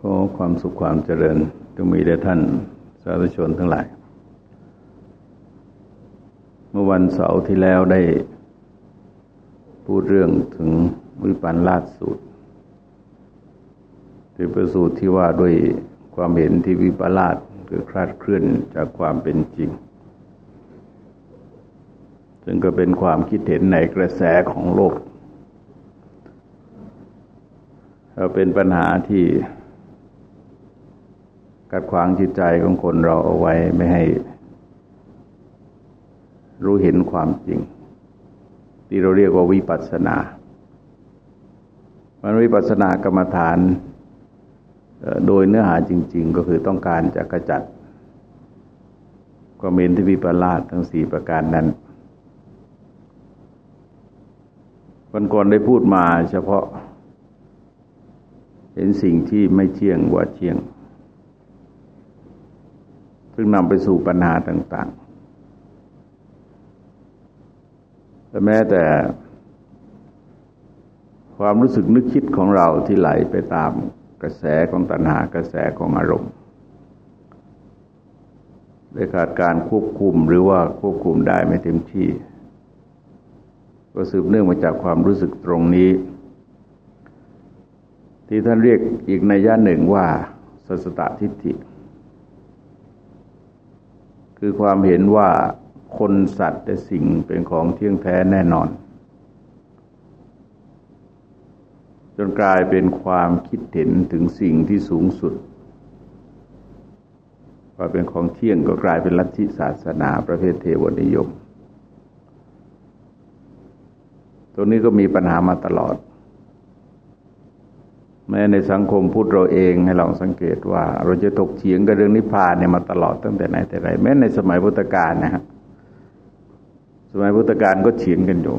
ขอความสุขความเจริญจงมีแด่ท่านสาธุชนทั้งหลาย เมื่อวันเสาร์ที่แล้วได้พูดเรื่องถึงวิปันลาดสูตรที่ประสูตรที่ว่าด้วยความเห็นที่วิปลาสคือคลาดเคลื่อนจากความเป็นจริง ซึ่งก็เป็นความคิดเห็นในกระแสของโลกเป็นปัญหาที่ กัดขวางจิตใจของคนเราเอาไว้ไม่ให้ รู้เห็นความจริง ที่เราเรียกว่าวิปัสสนา มันวิปัสสนากรรมฐาน โดยเนื้อหาจริง ๆ ก็คือต้องการจะกระจัดความเห็นที่วิปลาสทั้งสี่ประการนั้นวันก่อนได้พูดมาเฉพาะ เห็นสิ่งที่ไม่เที่ยงว่าเที่ยง ซึ่งนำไปสู่ปัญหาต่างๆแต่แม้แต่ความรู้สึกนึกคิดของเราที่ไหลไปตามกระแสของตัณหากระแสของอารมณ์ได้ขาดการควบคุมหรือว่าควบคุมได้ไม่เต็มที่ ก็สืบเนื่องมาจากความรู้สึกตรงนี้ ที่ท่านเรียกอีกในย่าหนึ่งว่าสัสตทิฏฐิ คือความเห็นว่าคนสัตว์และสิ่งเป็นของเที่ยงแท้แน่นอน จนกลายเป็นความคิดเห็นถึงสิ่งที่สูงสุดว่าเป็นของเที่ยงก็กลายเป็นลัทธิศาสนาประเภทเทวนิยม ตรงนี้ก็มีปัญหามาตลอด แม้ในสังคมพูดเราเองให้ลองสังเกตว่า เราจะถกเถียงกับเรื่องนิพพานเนี่ยมาตลอดตั้งแต่ไหนแต่ไร แม้ในสมัยพุทธกาลนะครับสมัยพุทธกาลก็เถียงกันอยู่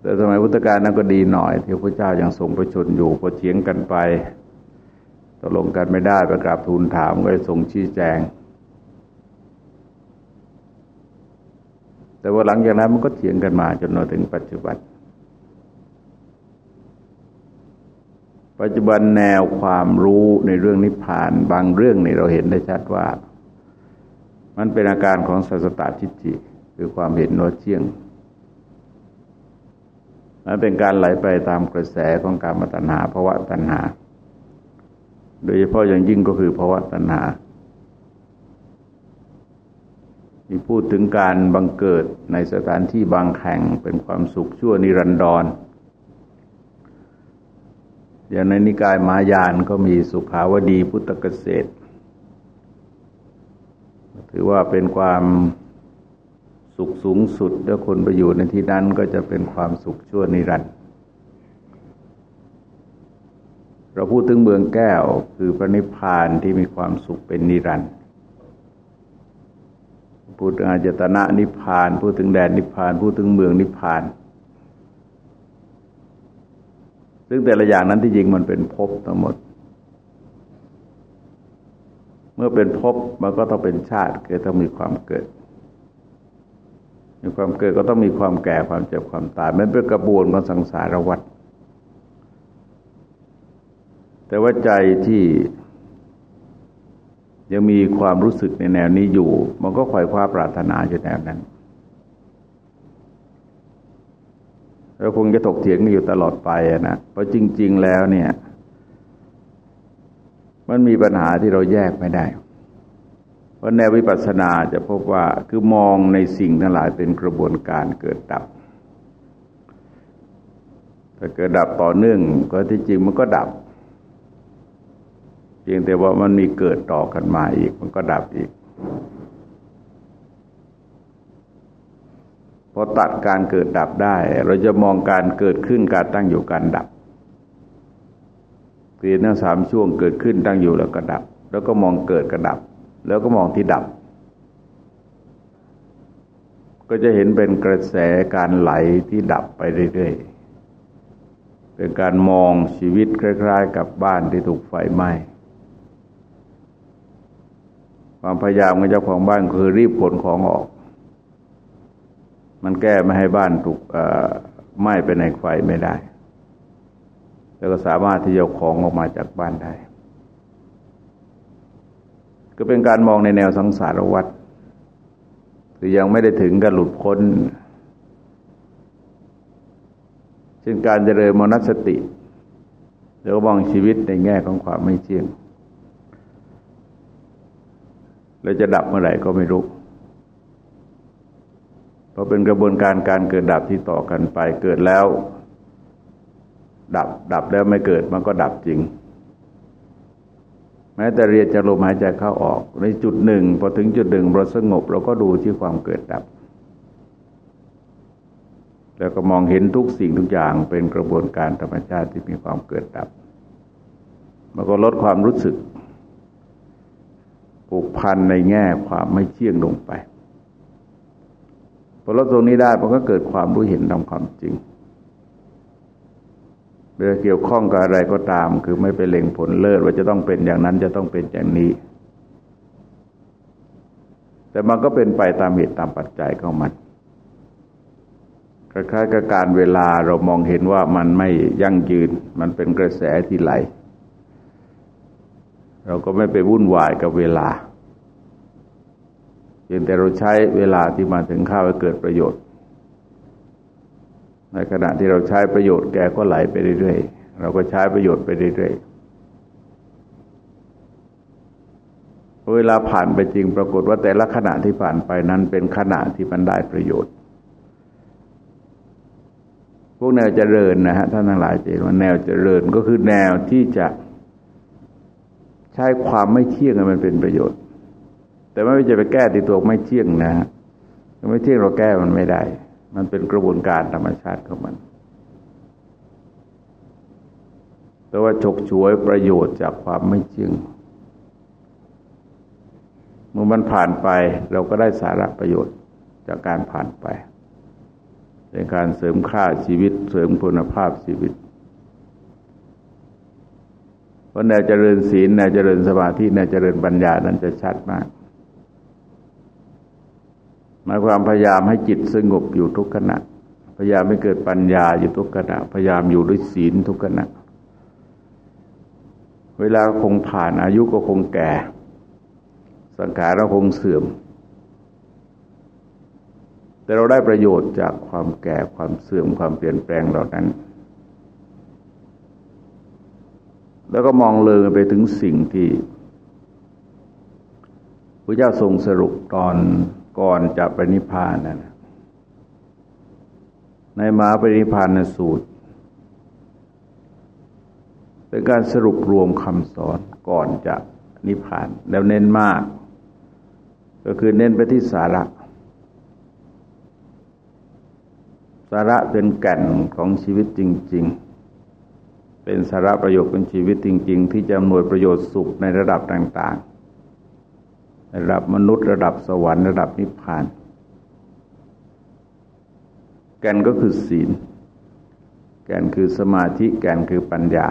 แต่สมัยพุทธกาลนั้นก็ดีหน่อย ที่พระเจ้ายัางทรงประชนอยู่พอเถียงกันไปตกลงกันไม่ได้ประกราบทูลถามก็ทรงชี้แจง แต่ว่าหลังจากนั้นมันก็เถียงกันมาจนถึงปัจจุบัน ปัจจุบันแนวความรู้ในเรื่องนิพพานบางเรื่องนี่เราเห็นได้ชัดว่า มันเป็นอาการของสัสตตทิฏฐิคือความเห็นโนเที่ยงมันเป็นการไหลไปตามกระแสของการมาตัณหาภาวะตัณหา โดยเฉพาะอย่างยิ่งก็คือภาวะตัณหามีพูดถึงการบังเกิดในสถานที่บางแห่งเป็นความสุขชั่วนิรันดร อย่างในนิกายมายานก็มีสุขาวดีพุทธเกษตร ถือว่าเป็นความสุขสูงสุดแล้วคนไปอยู่ในที่นั้นก็จะเป็นความสุขชั่วนิรันดร์เราพูดถึงเมืองแก้วคือพระนิพพานที่มีความสุขเป็นนิรันดร์พูดถึงอาจตนะนิพพาน พูดถึงแดนนิพพาน พูดถึงเมืองนิพพาน ซึ่งแต่ละอย่างนั้นที่จริงมันเป็นภพทั้งหมด เมื่อเป็นภพมันก็ต้องเป็นชาติเก็ต้องมีความเกิด มีความเกิดก็ต้องมีความแก่ความเจ็บความตายมันเป็นกระบวนการสังสารวัฏแต่ว่าใจที่ยังมีความรู้สึกในแนวนี้อยู่ มันก็คอยคว้าปรารถนาอยู่แนวนั้น เราคงจะถกเถียงกันอยู่ตลอดไปนะเพราะจริง ๆ แล้วเนี่ย มันมีปัญหาที่เราแยกไม่ได้ เพราะแนววิปัสสนาจะพบว่าคือมองในสิ่งทั้งหลายเป็นกระบวนการเกิดดับถ้าเกิดดับต่อเนื่องก็ที่จริงมันก็ดับ เพียงแต่ว่ามันมีเกิดต่อกันมาอีก มันก็ดับอีก พอตัดการเกิดดับได้ เราจะมองการเกิดขึ้นการตั้งอยู่การดับเปลี่ยนทั้งสามช่วงเกิดขึ้นตั้งอยู่แล้วก็ดับ แล้วก็มองเกิดกระดับ แล้วก็มองที่ดับ ก็จะเห็นเป็นกระแสการไหลที่ดับไปเรื่อยๆเป็นการมองชีวิตคล้าย ๆ กับบ้านที่ถูกไฟไหม้ความพยายามของเจ้าของบ้านคือรีบขนของออก มันแก้ไม่ให้บ้านถูกไหม้ไปในไฟไม่ได้ แล้วก็สามารถที่จะของออกมาจากบ้านได้ ก็เป็นการมองในแนวสังสารวัฏคือยังไม่ได้ถึงกับหลุดพ้นเช่นการเจริญมนสติแล้วก็มองชีวิตในแง่ของความไม่เที่ยง แล้วจะดับเมื่อไหร่ก็ไม่รู้ เพราะเป็นกระบวนการการเกิดดับที่ต่อกันไป เกิดแล้ว ดับดับแล้วไม่เกิดมันก็ดับจริง แม้แต่เรียนจะลมหายใจเข้าออก ในจุดหนึ่งพอถึงจุดหนึ่งเราสงบเราก็ดูที่ความเกิดดับ แล้วก็มองเห็นทุกสิ่งทุกอย่างเป็นกระบวนการธรรมชาติที่มีความเกิดดับ มันก็ลดความรู้สึกผูกพันในแง่ความไม่เที่ยงลงไป พอลดตรงนี้ได้มันก็เกิดความรู้เห็นตามความจริงเวลาเกี่ยวข้องกับอะไรก็ตาม คือไม่ไปเล็งผลเลิศว่าจะต้องเป็นอย่างนั้นจะต้องเป็นอย่างนี้ แต่มันก็เป็นไปตามเหตุตามปัจจัยของมันคล้ายๆกับการเวลาเรามองเห็นว่ามันไม่ยั่งยืน มันเป็นกระแสที่ไหล เราก็ไม่ไปวุ่นวายกับเวลา เพียงแต่เราใช้เวลาที่มาถึงข้าวให้เกิดประโยชน์ ในขณะที่เราใช้ประโยชน์แกก็ไหลไปเรื่อยๆ เราก็ใช้ประโยชน์ไปเรื่อยๆ เวลาผ่านไปจริงปรากฏว่าแต่ละขณะที่ผ่านไปนั้นเป็นขณะที่มันได้ประโยชน์ พวกแนวเจริญนะฮะท่านทั้งหลายจะเห็นว่าแนวเจริญก็คือแนวที่จะใช้ความไม่เที่ยงมันเป็นประโยชน์ แต่ไม่จะไปแก้ที่ตัวไม่เที่ยงนะฮะไม่เที่ยงเราแก้มันไม่ได้ มันเป็นกระบวนการธรรมชาติของมัน แต่ว่าฉกฉวยประโยชน์จากความไม่เที่ยงเมื่อมันผ่านไปเราก็ได้สาระประโยชน์จากการผ่านไปเป็นการเสริมค่าชีวิต เสริมคุณภาพชีวิตเพราะแนวเจริญศีลแนวเจริญสมาธิแนวเจริญปัญญานั้นจะชัดมาก หมายความพยายามให้จิตสงบอยู่ทุกขณะ พยายามไม่เกิดปัญญาอยู่ทุกขณะ พยายามอยู่ด้วยศีลทุกขณะ เวลาคงผ่านอายุก็คงแก่ สังขารเราคงเสื่อม แต่เราได้ประโยชน์จากความแก่ความเสื่อมความเปลี่ยนแปลงเหล่านั้น แล้วก็มองเลยไปถึงสิ่งที่พระเจ้าทรงสรุปตอน ก่อนจะปรินิพานนะในมาปรินิพานสูตร เป็นการสรุปรวมคำสอนก่อนจะนิพพาน แล้วเน้นมาก ก็คือเน้นไปที่สาระ สาระเป็นแก่นของชีวิตจริง ๆ เป็นสาระประโยชน์เป็นชีวิตจริง ๆ ที่จะอำนวยประโยชน์สุขในระดับต่าง ๆ ระดับมนุษย์ระดับสวรรค์ระดับนิพพาน แกนก็คือศีล แกนคือสมาธิ แกนคือปัญญา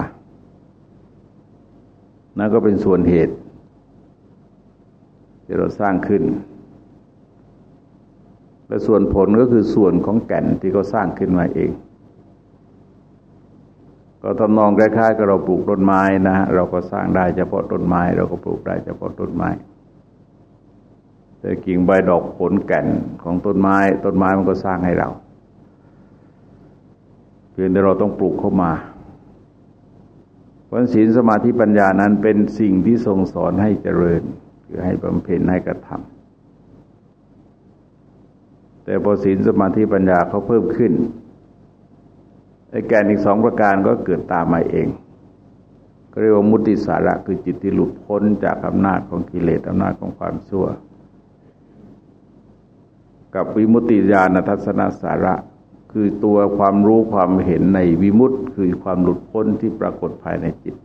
นั่นก็เป็นส่วนเหตุที่เราสร้างขึ้น และส่วนผลก็คือส่วนของแก่นที่เขาสร้างขึ้นมาเอง ก็ทำนองคล้ายๆกับเราปลูกต้นไม้นะเราก็สร้างได้เฉพาะต้นไม้ เราก็ปลูกได้เฉพาะต้นไม้ แต่กิ่งใบดอกผลแก่นของต้นไม้ ต้นไม้มันก็สร้างให้เรา เพียงแต่เราต้องปลูกเข้ามาเพราะศีลสมาธิปัญญานั้นเป็นสิ่งที่ทรงสอนให้เจริญ คือให้บำเพ็ญให้กระทำแต่พอศีลสมาธิปัญญาเขาเพิ่มขึ้นไอ้แกนอีกสองประการก็เกิดตามมาเองเรียกว่ามุติสาระคือจิตที่หลุดพ้นจากอำนาจของกิเลสอำนาจของความชั่ว กับวิมุตติญาณทัศนสาระ คือตัวความรู้ความเห็นในวิมุตติคือความหลุดพ้นที่ปรากฏภายในจิต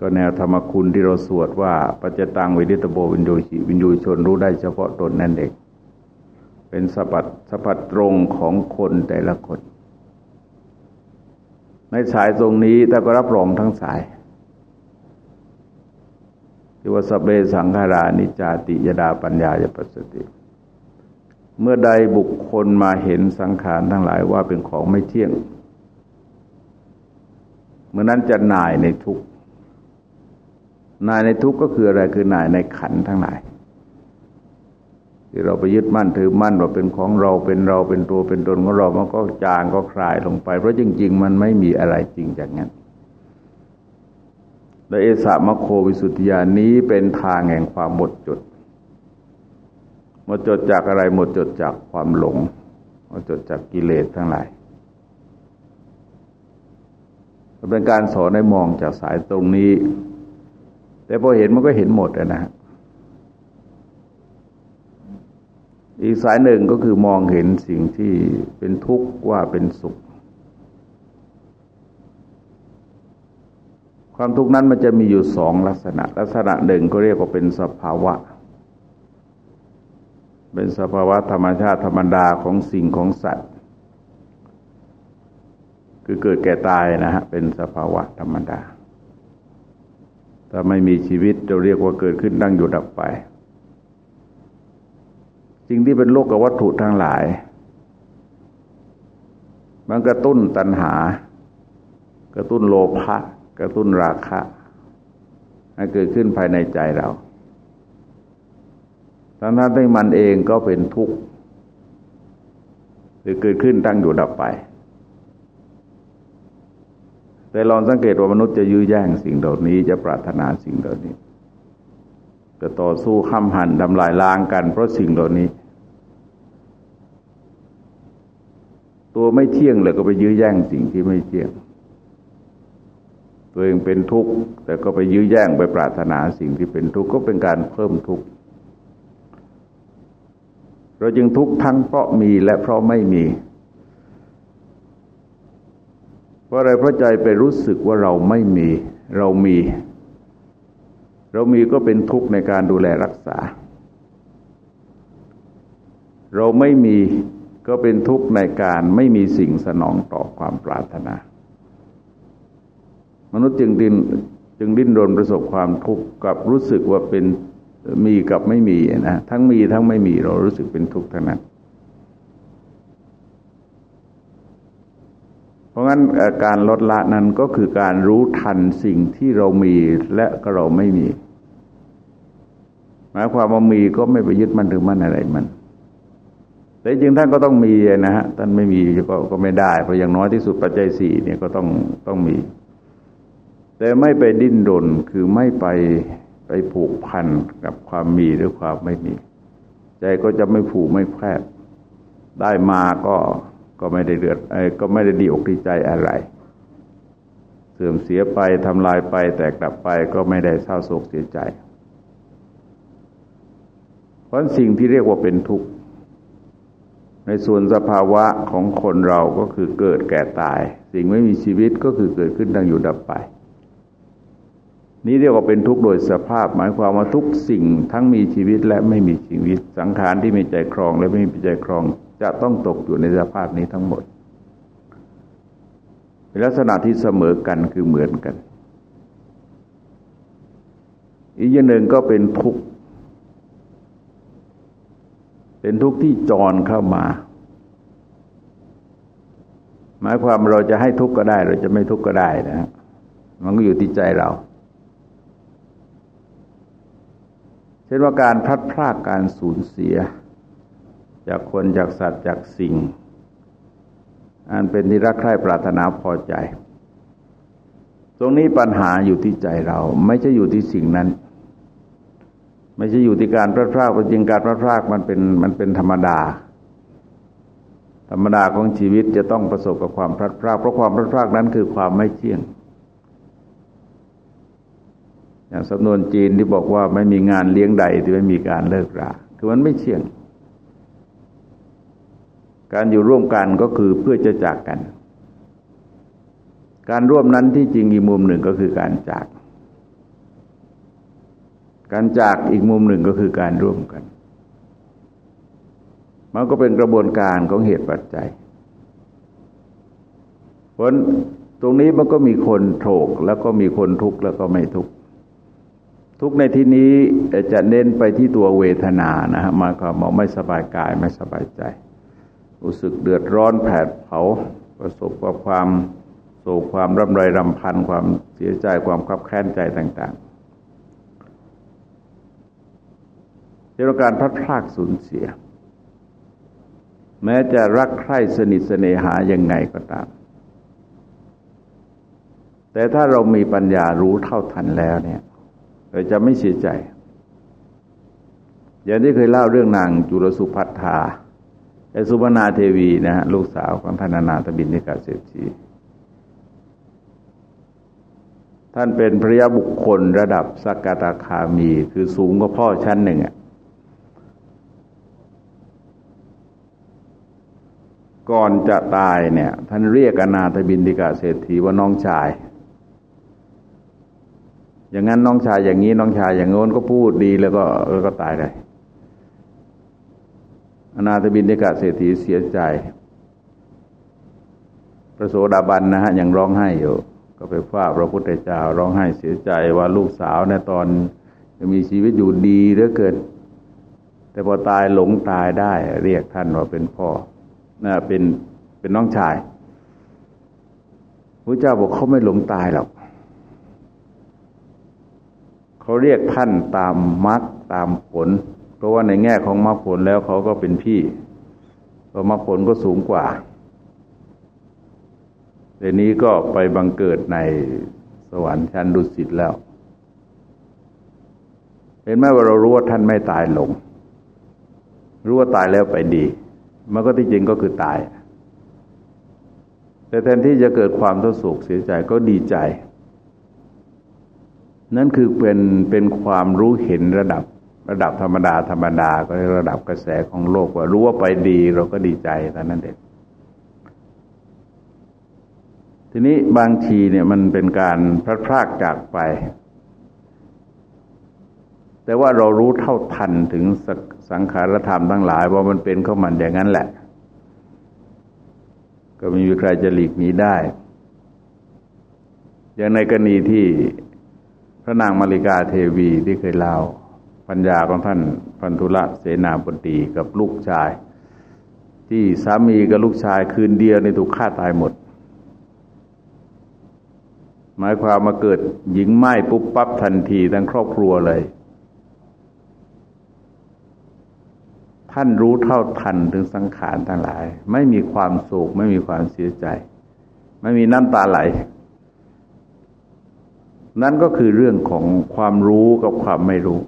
ก็แนวธรรมคุณที่เราสวดว่าปัจจตังวิริตโบวินโยชิวินโยชนรู้ได้เฉพาะตนนั่นเองเป็นสปัดสปัดตรงของคนแต่ละคน ในสายตรงนี้ถ้าก็รับรองทั้งสายที่ว่าสเบสังขารานิจาติยดาปัญญายปัสสติ เมื่อใดบุคคลมาเห็นสังขารทั้งหลายว่าเป็นของไม่เที่ยง เมื่อนั้นจะนายในทุกนายในทุกก็คืออะไรคือนายในขันทั้งหลายที่เราไปยึดมั่นถือมั่นว่าเป็นของเราเป็นเราเป็นตัวเป็นตนของเรามันก็จางก็คลายลงไป เพราะจริง ๆ มันไม่มีอะไรจริงจากนั้นและเอสามโควิสุทธิญานี้เป็นทางแห่งความหมดจด หมดจดจากอะไรหมดจดจากความหลงหมดจดจากกิเลสทั้งหลายเป็นการสอนให้มองจากสายตรงนี้ แต่พอเห็นมันก็เห็นหมดนะฮะอีกสายหนึ่งก็คือมองเห็นสิ่งที่เป็นทุกข์ว่าเป็นสุข ความทุกข์นั้นมันจะมีอยู่สองลักษณะ ลักษณะหนึ่งก็เรียกว่าเป็นสภาวะ เป็นสภาวะธรรมชาติธรรมดาของสิ่งของสัตว์ คือเกิดแก่ตายนะฮะเป็นสภาวะธรรมดา ถ้าไม่มีชีวิตจะเรียกว่าเกิดขึ้นตั้งอยู่ดับไปสิ่งที่เป็นโลกกับวัตถุทั้งหลาย มันกระตุ้นตัณหา กระตุ้นโลภะกระตุ้นราคะให้เกิดขึ้นภายในใจเรา ทั้งนั้นที่มันเองก็เป็นทุกข์หรือเกิดขึ้นตั้งอยู่ดับไป แต่ลองสังเกตว่ามนุษย์จะยื้อแย่งสิ่งเหล่านี้จะปรารถนาสิ่งเหล่านี้จะต่อสู้ข้ามหันทำลายล้างกัน เพราะสิ่งเหล่านี้ ตัวไม่เที่ยงเลยก็ไปยื้อแย่งสิ่งที่ไม่เที่ยง ตัวเองเป็นทุกข์แต่ก็ไปยื้อแย่งไปปรารถนาสิ่งที่เป็นทุกข์ก็เป็นการเพิ่มทุกข์ เราจึงทุกข์ทั้งเพราะมีและเพราะไม่มี เพราะอะไรเพราะใจไปรู้สึกว่าเราไม่มี เรามี เรามีก็เป็นทุกข์ในการดูแลรักษา เราไม่มีก็เป็นทุกข์ในการไม่มีสิ่งสนองต่อความปรารถนา มนุษย์จึงดินจึงดิ้นรนประสบความทุกข์กับรู้สึกว่าเป็น มีกับไม่มีนะทั้งมีทั้งไม่มีเรารู้สึกเป็นทุกข์ทั้งนั้น เพราะงั้นการลดละนั้นก็คือการรู้ทันสิ่งที่เรามีและก็เราไม่มี หมายความว่ามีก็ไม่ไปยึดมั่นถือมั่นอะไรมัน แต่จริงท่านก็ต้องมีนะฮะท่านไม่มีก็ก็ไม่ได้เพราะอย่างน้อยที่สุดปัจจัยสี่เนี่ยก็ต้องต้องมี แต่ไม่ไปดิ้นรนคือไม่ไป ไปผูกพันกับความมีหรือความไม่มี ใจก็จะไม่ผูกไม่แพร่ได้มาก็ก็ไม่ได้เดือดก็ไม่ได้ดีอกดีใจอะไร เสื่อมเสียไปทำลายไปแตกดับไปก็ไม่ได้เศร้าโศกเสียใจ เพราะสิ่งที่เรียกว่าเป็นทุกข์ ในส่วนสภาวะของคนเราก็คือเกิดแก่ตาย สิ่งไม่มีชีวิตก็คือเกิดขึ้นตั้งอยู่ดับไป นี้เรียกว่าเป็นทุกข์โดยสภาพ หมายความว่าทุกสิ่งทั้งมีชีวิตและไม่มีชีวิต สังขารที่มีใจครองและไม่มีใจครอง จะต้องตกอยู่ในสภาพนี้ทั้งหมดเป็นลักษณะที่เสมอกันคือเหมือนกัน อีกอย่างหนึ่งก็เป็นทุกข์เป็นทุกข์ที่จรเข้ามา หมายความเราจะให้ทุกข์ก็ได้ เราจะไม่ทุกข์ก็ได้นะมันก็อยู่ที่ใจเรา เช่นว่าการพลัดพลากการสูญเสีย จากคนจากสัตว์จากสิ่ง อันเป็นที่รักใคร่ปรารถนาพอใจ ตรงนี้ปัญหาอยู่ที่ใจเรา ไม่ใช่อยู่ที่สิ่งนั้น ไม่ใช่อยู่ที่การพลาดพลาดจริงการพลาดพลาดมันเป็นมันเป็นธรรมดา ธรรมดาของชีวิตจะต้องประสบกับความพลาดพลาดเพราะความพลาดพลาดนั้นคือความไม่เที่ยง อย่างสำนวนจีนที่บอกว่าไม่มีงานเลี้ยงใดที่ไม่มีการเลิกราคือมันไม่เที่ยง การอยู่ร่วมกันก็คือเพื่อจะจากกัน การร่วมนั้นที่จริงอีกมุมหนึ่งก็คือการจาก การจากอีกมุมหนึ่งก็คือการร่วมกัน มันก็เป็นกระบวนการของเหตุปัจจัยเพราะตรงนี้มันก็มีคนโถกแล้วก็มีคนทุกข์แล้วก็ไม่ทุกข์ ทุกในที่นี้จะเน้นไปที่ตัวเวทนานะฮะมาก็มองไม่สบายกายไม่สบายใจ รู้สึกเดือดร้อนแผดเผาประสบกับความโศกความร่ำไรรำพันความเสียใจความคับแค้นใจต่างๆเรื่องการพัดพลากสูญเสีย แม้จะรักใคร่สนิทเสน่หายังไงก็ตาม แต่ถ้าเรามีปัญญารู้เท่าทันแล้วเนี่ย เราจะไม่เสียใจ อย่างที่เคยเล่าเรื่องนางจุลสุพัทธาไอสุพนาเทวีนะฮะลูกสาวของท่านนาตบินนิกาเศรษฐีท่านเป็นพระยาบุคคลระดับสักกตาคามี คือสูงกว่าพ่อชั้นหนึ่งอะก่อนจะตายเนี่ย ท่านเรียกอนาถบินติกาเศรษฐีว่าน้องชาย อย่างนั้นน้องชายอย่างนี้น้องชายอย่างโน้นก็พูดดีแล้วก็แล้วก็ตายเลยอนาถบินติกาเศรษฐีเสียใจ พระโสดาบันนะฮะยังร้องไห้อยู่ ก็ไปฝ้าพระพุทธเจ้าร้องไห้เสียใจว่าลูกสาวในตอนยังมีชีวิตอยู่ดีเหลือเกิน แต่พอตายหลงตายได้ เรียกท่านว่าเป็นพ่อนะเป็นเป็นน้องชายพระเจ้าบอกเขาไม่หลงตายหรอก เขาเรียกท่านตามมรรคตามผล เพราะว่าในแง่ของมรรคผลแล้วเขาก็เป็นพี่เพราะมรรคผลก็สูงกว่าเดี๋ยวนี้ก็ไปบังเกิดในสวรรค์ชั้นดุสิตแล้ว เห็นไหมว่าเรารู้ว่าท่านไม่ตายลง รู้ว่าตายแล้วไปดี มันก็ที่จริงก็คือตาย แต่แทนที่จะเกิดความทุกข์โศกเสียใจก็ดีใจ นั่นคือเป็นเป็นความรู้เห็นระดับระดับธรรมดาธรรมดาก็ระดับกระแสของโลกว่า รู้ว่าไปดีเราก็ดีใจแต่นั้นเองทีนี้บางทีเนี่ยมันเป็นการพลัดพรากจากไป แต่ว่าเรารู้เท่าทันถึงสังขารธรรมทั้งหลาย ว่ามันเป็นเข้ามันอย่างนั้นแหละ ก็ไม่มีใครจะหลีกหนีได้ อย่างในกรณีที่ พระนางมาริกาเทวีที่เคยเล่าปัญญาของท่านพันธุระเสนาบดีกับลูกชาย ที่สามีกับลูกชายคืนเดียวในถูกฆ่าตายหมด หมายความมาเกิดหญิงไม้ปุ๊บปั๊บทันทีทั้งครอบครัวเลย ท่านรู้เท่าทันถึงสังขารทั้งหลาย ไม่มีความโศกไม่มีความเสียใจ ไม่มีน้ำตาไหล นั่นก็คือเรื่องของความรู้กับความไม่รู้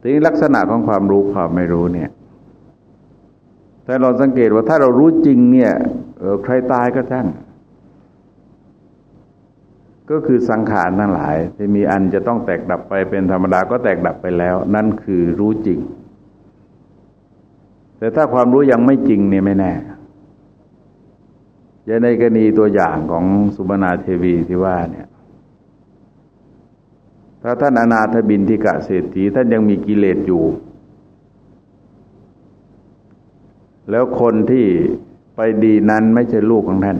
ทีนี้ลักษณะของความรู้ความไม่รู้เนี่ยถ้าเราสังเกตว่าถ้าเรารู้จริงเนี่ยใครตายก็ช่างก็คือสังขารทั้งหลายที่มีอันจะต้องแตกดับไปเป็นธรรมดาก็แตกดับไปแล้ว นั่นคือรู้จริง แต่ถ้าความรู้ยังไม่จริงเนี่ยไม่แน่อย่างในกรณีตัวอย่างของสุบนาเทวีที่ว่าเนี่ย ถ้าท่านอนาถบินทิกะเศรษฐีท่านยังมีกิเลสอยู่ แล้วคนที่ไปดีนั้นไม่ใช่ลูกของท่าน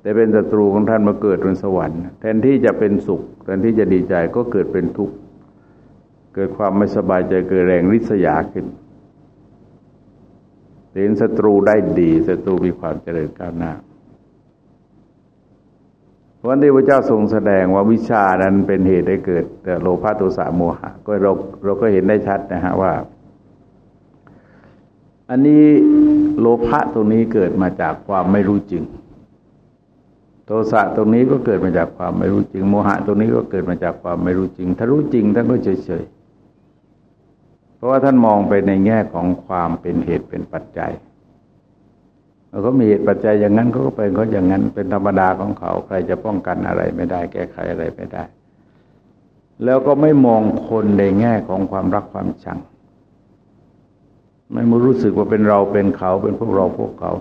แต่เป็นศัตรูของท่านมาเกิดบนสวรรค์ แทนที่จะเป็นสุข แทนที่จะดีใจก็เกิดเป็นทุกข์ เกิดความไม่สบายใจเกิดแรงริษยาขึ้นเห็นศัตรูได้ดีศัตรูมีความเจริญก้าวหน้า วันที่พระเจ้าทรงแสดงว่าวิชานั้นเป็นเหตุให้เกิดโลภะโทสะโมหะ ก็เราเราก็เห็นได้ชัดนะฮะว่า อันนี้โลภะตรงนี้เกิดมาจากความไม่รู้จริง โทสะตรงนี้ก็เกิดมาจากความไม่รู้จริง โมหะตรงนี้ก็เกิดมาจากความไม่รู้จริง ถ้ารู้จริงท่านก็เฉยๆเพราะว่าท่านมองไปในแง่ของความเป็นเหตุเป็นปัจจัย แล้วก็มีเหตุปัจจัยอย่างนั้นเขาก็เป็นเขาอย่างนั้น เป็นธรรมดาของเขา ใครจะป้องกันอะไรไม่ได้ แก้ไขอะไรไม่ได้ แล้วก็ไม่มองคนในแง่ของความรักความชัง ไม่มารู้สึกว่าเป็นเราเป็นเขา เป็นพวกเราพวกเขา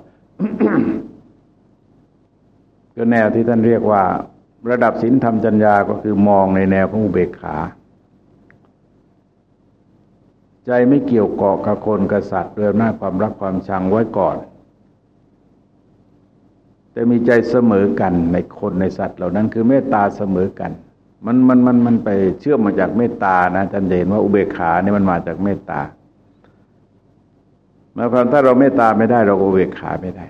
ก็แนวที่ท่านเรียกว่า ระดับศีลธรรมจัญญาก็คือมองในแนวของอุเบกขาใจไม่เกี่ยวเกาะกับคนกษัตริย์เรื่องหน้าความรักความชังไว้ก่อน แต่มีใจเสมอกันในคนในสัตว์เหล่านั้น คือเมตตาเสมอกัน มันมันมันมันไปเชื่อมมาจากเมตตานะท่านเห็นว่าอุเบกขาเนี่ยมันมาจากเมตตาหมายความถ้าเราเมตตาไม่ได้เราอุเบกขาไม่ได้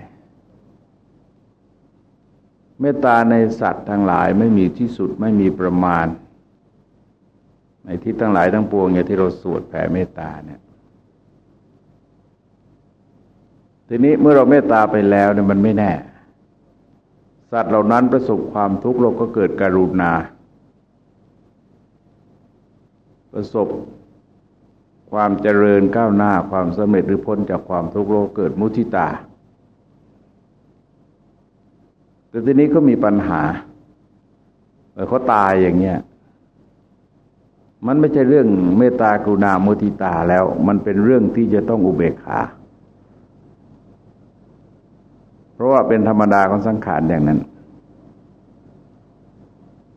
เมตตาในสัตว์ทั้งหลายไม่มีที่สุดไม่มีประมาณ ในที่ทั้งหลายทั้งปวงอย่างที่เราสวดแผ่เมตตาเนี่ยทีนี้เมื่อเราเมตตาไปแล้วเนี่ยมันไม่แน่ สัตว์เหล่านั้นประสบความทุกข์เราก็เกิดกรุณา ประสบความเจริญก้าวหน้าความสำเร็จหรือพ้นจากความทุกข์โลกเกิดมุทิตา แต่ทีนี้ก็มีปัญหาเมื่อเขาตายอย่างเงี้ย มันไม่ใช่เรื่องเมตตากรุณามุทิตาแล้ว มันเป็นเรื่องที่จะต้องอุเบกขา เพราะว่าเป็นธรรมดาของสังขารอย่างนั้น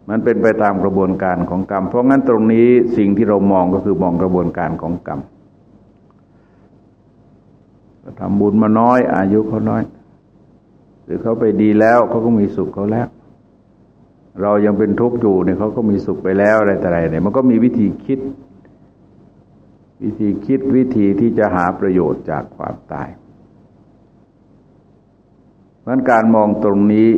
มันเป็นไปตามกระบวนการของกรรม เพราะงั้นตรงนี้สิ่งที่เรามองก็คือมองกระบวนการของกรรมทำบุญมาน้อย อายุเขาน้อย หรือเขาไปดีแล้วเขาก็มีสุขเขาแล้ว เรายังเป็นทุกข์อยู่เนี่ยเขาก็มีสุขไปแล้วอะไรแต่ไรเนี่ยมันก็มีวิธีคิด วิธีคิดวิธีที่จะหาประโยชน์จากความตาย เพราะการมองตรงนี้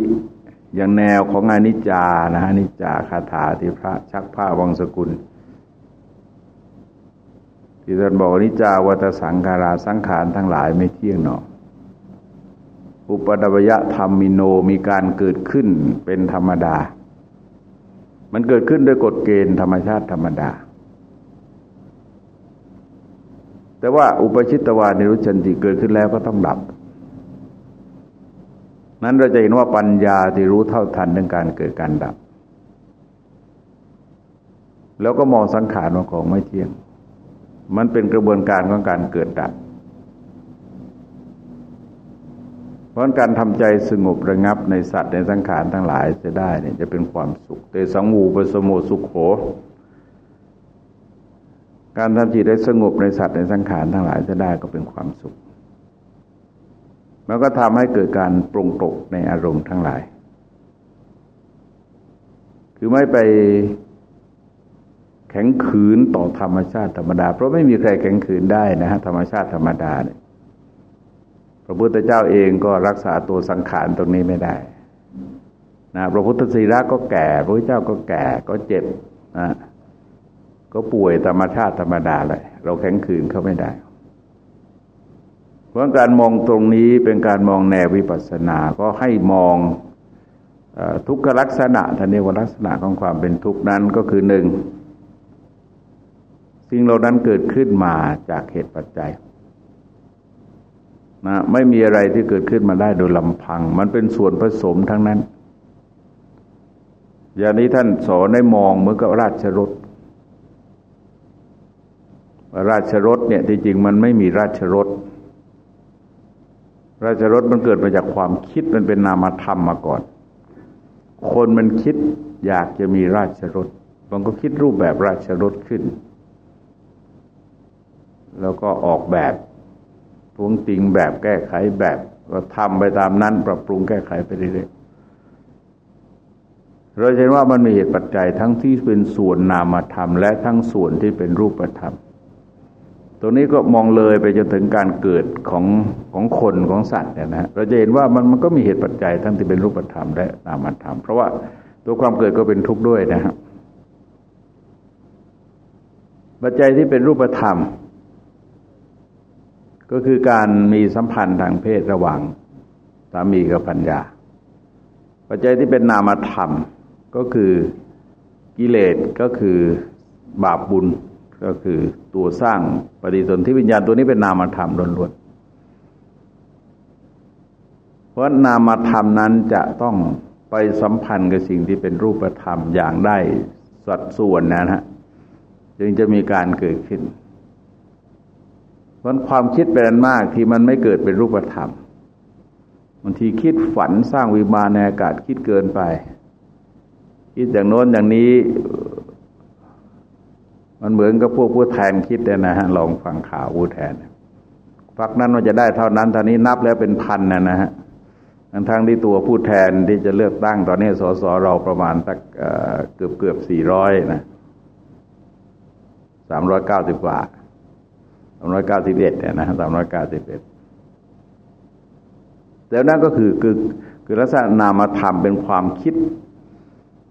อย่างแนวของอนิจจานะอนิจจาคาถาที่พระชักผ้าวังสกุล ที่ท่านบอกอนิจจาวัตสังขาราสังขารทั้งหลายไม่เที่ยงหนออุปดับยะธรรมมิโนมีการเกิดขึ้นเป็นธรรมดา มันเกิดขึ้นโดยกฎเกณฑ์ธรรมชาติธรรมดา แต่ว่าอุปชิตวานิรุชันติเกิดขึ้นแล้วก็ต้องดับ นั้นเราจะเห็นว่าปัญญาที่รู้เท่าทันเรื่องการเกิดการดับ แล้วก็มองสังขารว่าของไม่เที่ยง มันเป็นกระบวนการของการเกิดดับ เพราะการทำใจสงบระงับในสัตว์ในสังขารทั้งหลายจะได้เนี่ยจะเป็นความสุขแต่สังวูปสมโมสุขโข การทำจิตได้สงบในสัตว์ในสังขารทั้งหลายจะได้ก็เป็นความสุข มันก็ทำให้เกิดการปรุงตกในอารมณ์ทั้งหลาย คือไม่ไปแข็งขืนต่อธรรมชาติธรรมดา เพราะไม่มีใครแข็งขืนได้นะฮะธรรมชาติธรรมดาเนี่ยพระพุทธเจ้าเองก็รักษาตัวสังขารตรงนี้ไม่ได้นะพระพุทธศีระก็แก่พระพุทธเจ้าก็แก่ก็เจ็บนะก็ป่วยธรรมชาติธรรมดาเลยเราแข็งขืนเขาไม่ได้ ราะการมองตรงนี้เป็นการมองแนววิปัสสนา ก็ให้มองทุกขลักษณะทันเรียกว่าลักษณะของความเป็นทุกข์นั้นก็คือหนึ่งสิ่งเหล่านั้นเกิดขึ้นมาจากเหตุปัจจัยนะไม่มีอะไรที่เกิดขึ้นมาได้โดยลำพัง มันเป็นส่วนผสมทั้งนั้น อย่างนี้ท่านสอนให้มองเหมือนกับราชรถราชรถเนี่ยที่จริงมันไม่มีราชรถ ราชรสมันเกิดมาจากความคิดมันเป็นนามธรรมมาก่อน คนมันคิดอยากจะมีราชรสมันก็คิดรูปแบบราชรสขึ้น แล้วก็ออกแบบทวงติงแบบแก้ไขแบบก็ทำไปตามนั้น ปรับปรุงแก้ไขไปเรื่อยๆเราเห็นว่ามันมีเหตุปัจจัยทั้งที่เป็นส่วนนามธรรม และทั้งส่วนที่เป็นรูปธรรม ตรงนี้ก็มองเลยไปจนถึงการเกิดของของคนของสัตว์เนี่ยนะเราจะเห็นว่ามันมันก็มีเหตุปัจจัยทั้งที่เป็นรูปธรรมและนามธรรม เพราะว่าตัวความเกิดก็เป็นทุกข์ด้วยนะครับปัจจัยที่เป็นรูปธรรม ก็คือการมีสัมพันธ์ทางเพศระหว่างสามีกับปัญญาปัจจัยที่เป็นนามธรรมก็คือกิเลสก็คือบาปบุญ ก็คือตัวสร้างปฏิสนธิวิญญาณตัวนี้เป็นนามธรรมล้วนๆ เพราะนามธรรมนั้นจะต้องไปสัมพันธ์กับสิ่งที่เป็นรูปธรรมอย่างได้สัดส่วนนะฮะจึงจะมีการเกิดขึ้น เพราะความคิดเป็นมากที่มันไม่เกิดเป็นรูปธรรมบางทีคิดฝันสร้างวิมานในอากาศคิดเกินไปคิดอย่างโน้นอย่างนี้ มันเหมือนกับพวกผู้แทนคิดเนี่ยนะฮะลองฟังข่าวผู้แทนพักนั้นว่าจะได้เท่านั้นเท่านี้นับแล้วเป็นพันนะนะฮะทั้งทั้งที่ตัวผู้แทนที่จะเลือกตั้งตอนนี้สสเราประมาณสักเกือบเกือบสี่ร้อยนะสามร้อยเก้าสิบกว่าสามร้อยเก้าสิบเอ็ดเนี่ยนะสามร้อยเก้าสิบเอ็ดแต่นั่นก็คือคือคือลักษณะนามธรรมเป็นความคิด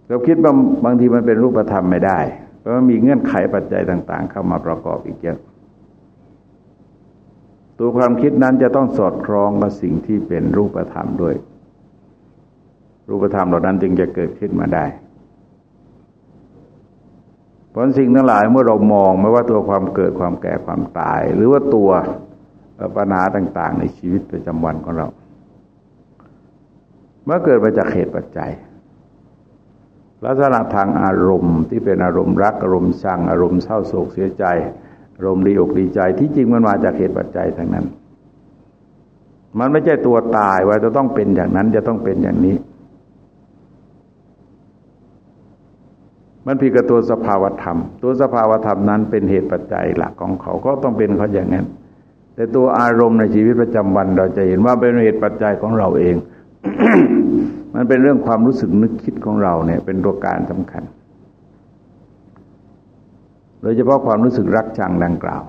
เราคิดบางบางทีมันเป็นรูปธรรมไม่ได้ ราะมีเงื่อนไขปัจจัยต่าง ๆ เข้ามาประกอบอีกเยอะ ตัวความคิดนั้นจะต้องสอดคล้องกับสิ่งที่เป็นรูปธรรมด้วย รูปธรรมเหล่านั้นจึงจะเกิดขึ้นมาได้ เพราะสิ่งทั้งหลายเมื่อเรามองไม่ว่าตัวความเกิดความแก่ความตาย หรือว่าตัวปัญหาต่าง ๆ ในชีวิตประจำวันของเรา เมื่อเกิดมาจากเหตุปัจจัย ลักษณะทางอารมณ์ที่เป็นอารมณ์รักอารมณ์ชัง อารมณ์เศร้าโศกเสียใจ อารมณ์ดีอกดีใจ ที่จริงมันมาจากเหตุปัจจัยทั้งนั้น มันไม่ใช่ตัวตายว่าจะต้องเป็นอย่างนั้นจะต้องเป็นอย่างนี้ มันผิดกับตัวสภาวธรรม ตัวสภาวธรรมนั้นเป็นเหตุปัจจัยหลักของเขาก็ต้องเป็นเขาอย่างนั้น แต่ตัวอารมณ์ในชีวิตประจำวันเราจะเห็นว่าเป็นเหตุปัจจัยของเราเอง มันเป็นเรื่องความรู้สึกนึกคิดของเราเนี่ย เป็นตัวการสำคัญ โดยเฉพาะความรู้สึกรักชังดังกล่าว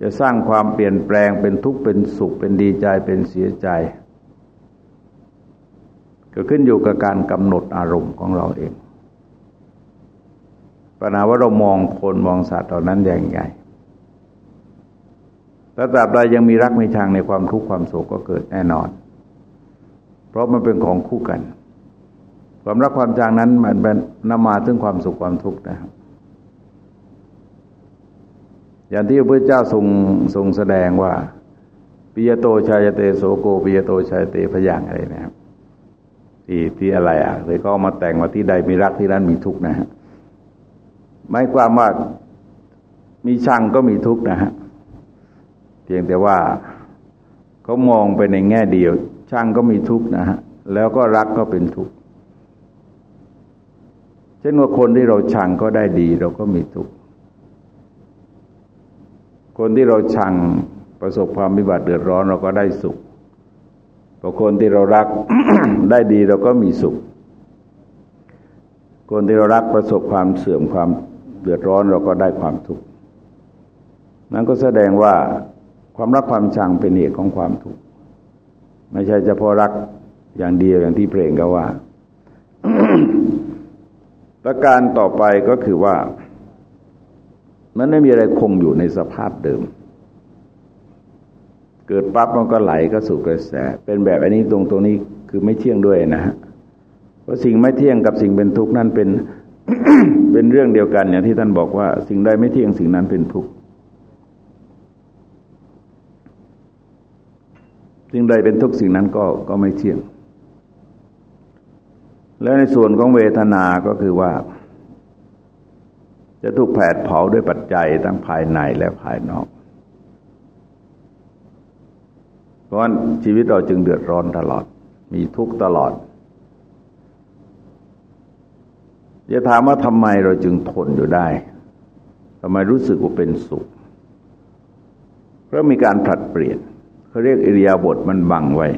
จะสร้างความเปลี่ยนแปลงเป็นทุกข์เป็นสุข เป็นดีใจเป็นเสียใจ ก็ขึ้นอยู่กับการกำหนดอารมณ์ของเราเองปัญหาว่าเรามองคนมองสัตว์เหล่านั้นอย่างไงถ้าตราบใดยังมีรักมีชังในความทุกข์ความโศกก็เกิดแน่นอน เพราะมันเป็นของคู่กัน ความรักความจางนั้นมันเป็นนำมาถึงความสุขความทุกข์นะครับ อย่างที่พระพุทธเจ้าทรงทรงแสดงว่าปิยโตชายเตโสโกปิยโตชายเตพยางอะไรนะครับ ที่ที่อะไรอะเลยก็มาแต่งว่าที่ใดมีรักที่นั้นมีทุกข์นะฮะไม่ความว่ามีชังก็มีทุกข์นะฮะเพียงแต่ว่าเขามองไปในแง่เดียว ช่างก็มีทุกข์นะฮะแล้วก็รักก็เป็นทุกข์เช่นว่าคนที่เราชังก็ได้ดี เราก็มีทุกข์คนที่เราชังประสบความวิบัติเดือดร้อนเราก็ได้สุขพอคนที่เรารักได้ดีเราก็มีสุข คนที่เรารักประสบความเสื่อมความเดือดร้อนเราก็ได้ความทุกข์ นั้นก็แสดงว่าความรักความชังเป็นเหตุของความทุกข์ ไม่ใช่เฉพาะรักอย่างเดียวอย่างที่เพลงก็ว่า ประการต่อไปก็คือว่า มันไม่มีอะไรคงอยู่ในสภาพเดิม เกิดปั๊บมันก็ไหลก็สู่กระแส เป็นแบบอันนี้ตรงตรงนี้คือไม่เที่ยงด้วยนะฮะเพราะสิ่งไม่เที่ยงกับสิ่งเป็นทุกข์นั่นเป็นเป็นเรื่องเดียวกันอย่างที่ท่านบอกว่า สิ่งใดไม่เที่ยงสิ่งนั้นเป็นทุกข์ สิ่งใดเป็นทุกสิ่งนั้นก็ก็ไม่เที่ยง และในส่วนของเวทนา ก็คือว่า จะถูกแผดเผาด้วยปัจจัยทั้งภายในและภายนอก เพราะฉะนั้นชีวิตเราจึงเดือดร้อนตลอด มีทุกข์ตลอดจะถามว่าทำไมเราจึงทนอยู่ได้ทำไมรู้สึกว่าเป็นสุข เพราะมีการผลัดเปลี่ยน เขาเรียกอิริยาบถมันบังไว้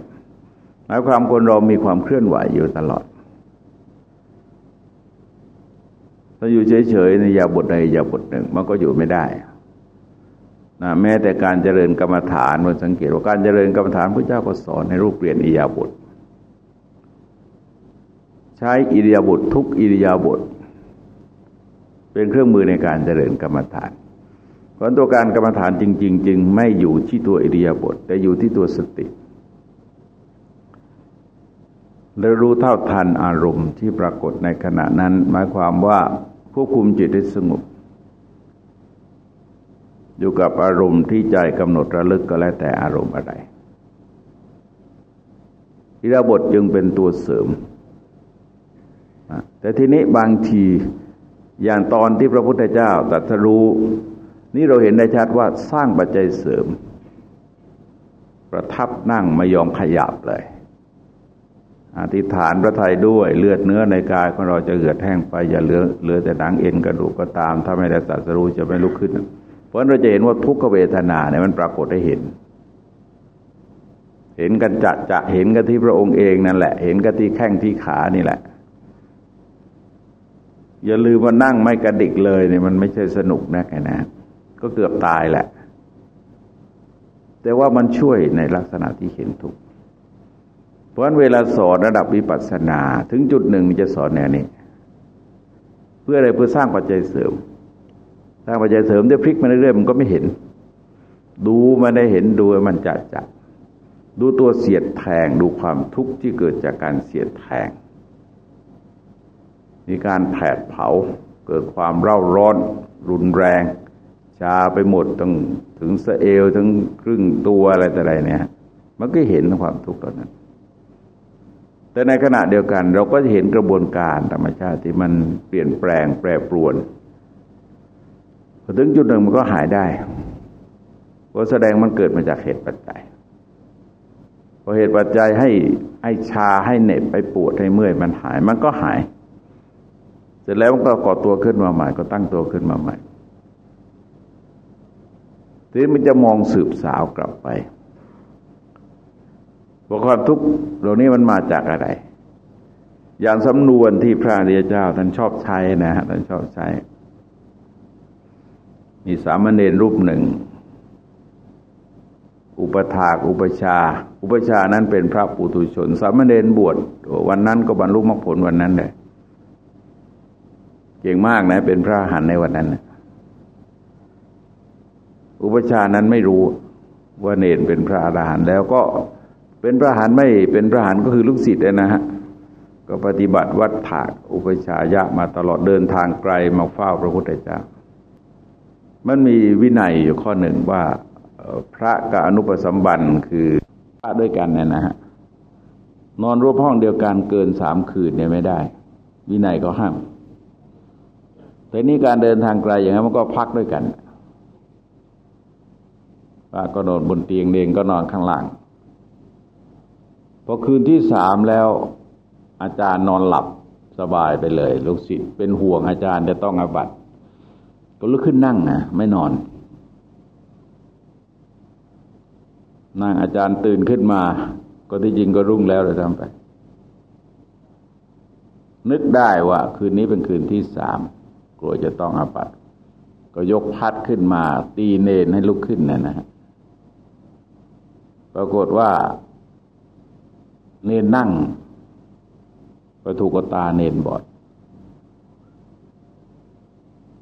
หมายความคนเรามีความเคลื่อนไหวอยู่ตลอดถ้าอยู่เฉยๆในยาบทใดยาบทหนึ่งมันก็อยู่ไม่ได้นะแม้แต่การเจริญกรรมฐานมันสังเกตว่าการเจริญกรรมฐานพระเจ้าก็สอนในรูปเปลี่ยนอิยาบถใช้อิริยาบถททุกอิริยาบถเป็นเครื่องมือในการเจริญกรรมฐาน พราะตัวการกรรมฐานจริงๆจึงไม่อยู่ที่ตัวอิริยาบถแต่อยู่ที่ตัวสติและรู้เท่าทันอารมณ์ที่ปรากฏในขณะนั้น หมายความว่าควบคุมจิตให้สงบอยู่กับอารมณ์ที่ใจกำหนดระลึกก็แล้วแต่อารมณ์อะไรอิริยาบถจึงเป็นตัวเสริม แต่ทีนี้บางทีอย่างตอนที่พระพุทธเจ้าตรัสรู้ นี่เราเห็นได้ชัดว่าสร้างปัจจัยเสริม ประทับนั่งไม่ยอมขยับเลยอธิษฐานพระไทยด้วยเลือดเนื้อในกายของเราจะเหือดแห้งไปอย่าเหลือเหลือแต่หนังเอ็นกระดูกก็ตาม ถ้าไม่ได้สัสรู้จะไม่ลุกขึ้น เพราะเราจะเห็นว่าทุกขเวทนาเนี่ยมันปรากฏให้เห็น เห็นกันจะจะเห็นกันที่พระองค์เองนั่นแหละ เห็นกันที่แข้งที่ขานี่แหละ อย่าลืมว่านั่งไม่กระดิกเลยเนี่ยมันไม่ใช่สนุกนะแค่นั้น ก็เกือบตายแหละ แต่ว่ามันช่วยในลักษณะที่เห็นทุกข์ผราะฉะนั้นเวลาสอนระดับวิปัสสนาถึงจุดหนึ่งจะสอนแนวนี้ เพื่ออะไรเพื่อสร้างปัจจัยเสริม สร้างปัจจัยเสริมได้พลิกมาเรื่อยๆมันก็ไม่เห็น ดูมาได้เห็นดูมันจัดจัดดูตัวเสียดแทงดูความทุกข์ที่เกิดจากการเสียดแทง มีการแผดเผาเกิดความเร่าร้อนรุนแรง ชาไปหมดตั้งถึงสะเอวถึงครึ่งตัวอะไรแต่ไรเนี่ย มันก็เห็นความทุกข์ตอนนั้น แต่ในขณะเดียวกัน เราก็จะเห็นกระบวนการธรรมชาติที่มันเปลี่ยนแปลงแปรปรวนพอถึงจุดหนึ่งมันก็หายได้เพราะแสดงมันเกิดมาจากเหตุปัจจัยพอเหตุปัจจัยให้ให้ชาให้เหน็บไปปวดให้เมื่อยมันหายมันก็หาย เสร็จแล้วมันก็ก่อตัวขึ้นมาใหม่ก็ตั้งตัวขึ้นมาใหม่ ทีนี้มันจะมองสืบสาวกลับไปว่าความทุกข์เหล่านี้มันมาจากอะไร อย่างสำนวนที่พระเดียเจ้าท่านชอบใช้นะฮะท่านชอบใช้มีสามเณรรูปหนึ่ง อุปถากอุปชา อุปชานั้นเป็นพระปุถุชน สามเณรบวชวันนั้นก็บรรลุมรรคผลวันนั้นเลยเก่งมากนะ เป็นพระหันในวันนั้นนะ อุปชานั้นไม่รู้ว่าเนรเป็นพระอรหันต์แล้วก็เป็นพระหานไม่เป็นพระหานก็คือลูกศิษย์นะฮะก็ปฏิบัติวัดถากอุปชายะมาตลอดเดินทางไกลมาเฝ้าพระพุทธเจ้า มันมีวินัยอยู่ข้อหนึ่งว่าพระกับอนุปสัมบันคือพระด้วยกันเนี่ยนะฮะนอนร่วมห้องเดียวกันเกินสามคืนเนี่ยไม่ได้ วินัยก็ห้ามแต่นี่การเดินทางไกลอย่างนั้นมันก็พักด้วยกัน พระก็นอนบนเตียงเดงก็นอนข้างล่างพอคืนที่สามแล้วอาจารย์นอนหลับสบายไปเลย ลูกศิษย์เป็นห่วงอาจารย์จะต้องอาบัตก็ลุกขึ้นนั่งนะไม่นอนนั่งอาจารย์ตื่นขึ้นมา ก็ที่จริงก็รุ่งแล้วเลยทำไป นึกได้ว่า คืนนี้เป็นคืนที่สามกลัวจะต้องอาบัตก็ยกพัดขึ้นมา ตีเนนให้ลุกขึ้นนะนะ ปรากฏว่า เนนนั่งไปถูกตาเนนบอด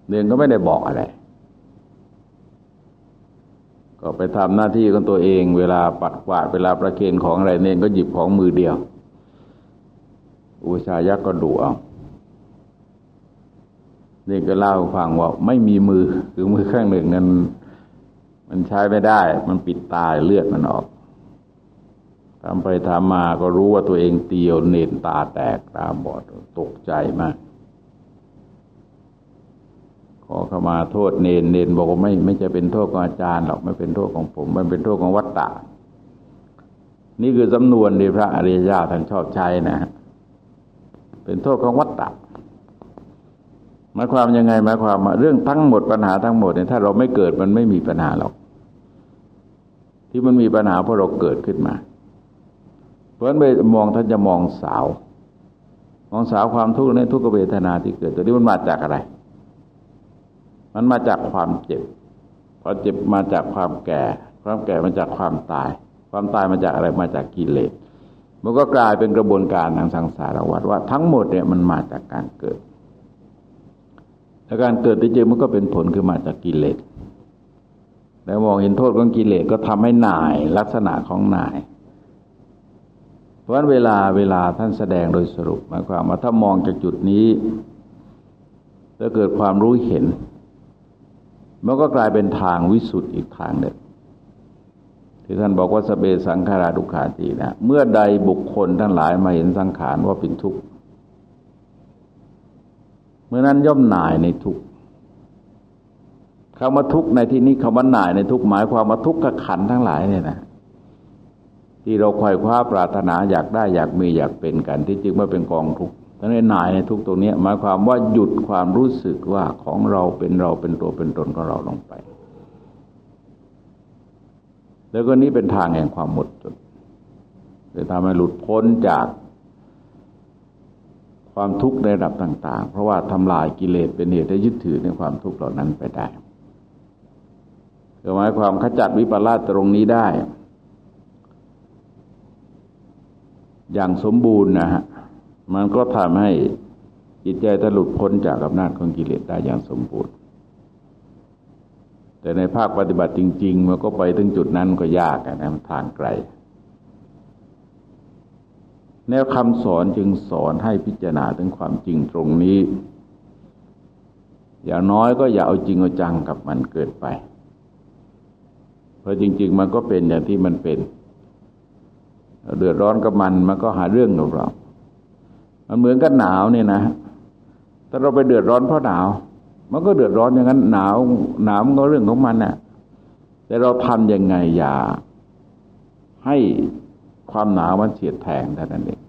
เนนก็ไม่ได้บอกอะไร ก็ไปทำหน้าที่ของตัวเอง เวลาปัดกวาดเวลาประเคนของอะไรเนนก็หยิบของมือเดียว อุชายักษ์ก็ดูเอาเนนก็เล่าฟังว่าไม่มีมือ คือมือข้างหนึ่งนั้นมันใช้ไม่ได้ มันปิดตายเลือดมันออก ทำไปทำมาก็รู้ว่าตัวเองเตียวเน้นตาแตกตาบอดตกใจมาก ขอเข้ามาโทษเนนเนนบอกว่าไม่ไม่จะเป็นโทษของอาจารย์หรอกไม่เป็นโทษของผม มันเป็นโทษของวัตตะนี่คือสำนวนที่พระอริยเจ้าท่านชอบใช้นะ เป็นโทษของวัตตะหมายความยังไงหมายความเรื่องทั้งหมดปัญหาทั้งหมดเนี่ยถ้าเราไม่เกิดมันไม่มีปัญหาหรอก ที่มันมีปัญหาเพราะเราเกิดขึ้นมา เพราะฉะนั้นไปมองท่านจะมองสาว มองสาวความทุกข์ในทุกขเวทนาที่เกิดตัวนี้มันมาจากอะไร มันมาจากความเจ็บพอเจ็บมาจากความแก่ ความแก่มาจากความตาย ความตายมาจากอะไรมาจากกิเลสมันก็กลายเป็นกระบวนการทางสังสารวัฏว่าทั้งหมดเนี่ยมันมาจากการเกิดและการเกิดที่จริงมันก็เป็นผลคือมาจากกิเลสแล้วมองเห็นโทษของกิเลสก็ทำให้หน่ายลักษณะของหน่าย ราะฉะนั้นเวลาเวลาท่านแสดงโดยสรุปหมายความว่าถ้ามองจากจุดนี้จะเกิดความรู้เห็น มันก็กลายเป็นทางวิสุทธ์อีกทางหนึ่งที่ท่านบอกว่าสเบสังขาราดุขาตีนะเมื่อใดบุคคลทั้งหลายมาเห็นสังขารว่าเป็นทุกข์เมื่อนั้นย่อมหน่ายในทุกข์คำว่าทุกข์ในที่นี้คำว่าหน่ายในทุกข์หมายความว่าทุกข์กับขันทั้งหลายเนี่ยนะ ที่เราควายคว้าปรารถนาอยากได้อยากมีอยากเป็นกัน ที่จริงว่าเป็นกองทุกข์ทั้งในนายในทุกตรงนี้หมายความว่าหยุดความรู้สึกว่าของเราเป็นเราเป็นตัวเป็นตนของเราลงไป แล้วก็นี้เป็นทางแห่งความหมดจดจะทำให้หลุดพ้นจากความทุกข์ในระดับต่าง ๆ เพราะว่าทำลายกิเลสเป็นเหตุให้ยึดถือในความทุกข์เหล่านั้นไปได้หมายความขจัดวิปลาสตรงนี้ได้ อย่างสมบูรณ์นะฮะมันก็ทำให้จิตใจถลุดพ้นจากอำนาจของกิเลสได้อย่างสมบูรณ์ แต่ในภาคปฏิบัติจริง ๆ มันก็ไปถึงจุดนั้นก็ยากนะมันทางไกล แนวคำสอนจึงสอนให้พิจารณาถึงความจริงตรงนี้ อย่างน้อยก็อย่าเอาจริงเอาจังกับมันเกิดไป เพราะจริง ๆ มันก็เป็นอย่างที่มันเป็น เดือดร้อนกับมันมันก็หาเรื่องกับเรา มันเหมือนกับหนาวเนี่ยนะถ้าเราไปเดือดร้อนเพราะหนาว มันก็เดือดร้อนอย่างนั้น หนาวหนาวมันก็เรื่องของมันน่ะ แต่เราทำยังไงอย่า ให้ความหนาวมันเฉียดแทงเท่านั้นเอง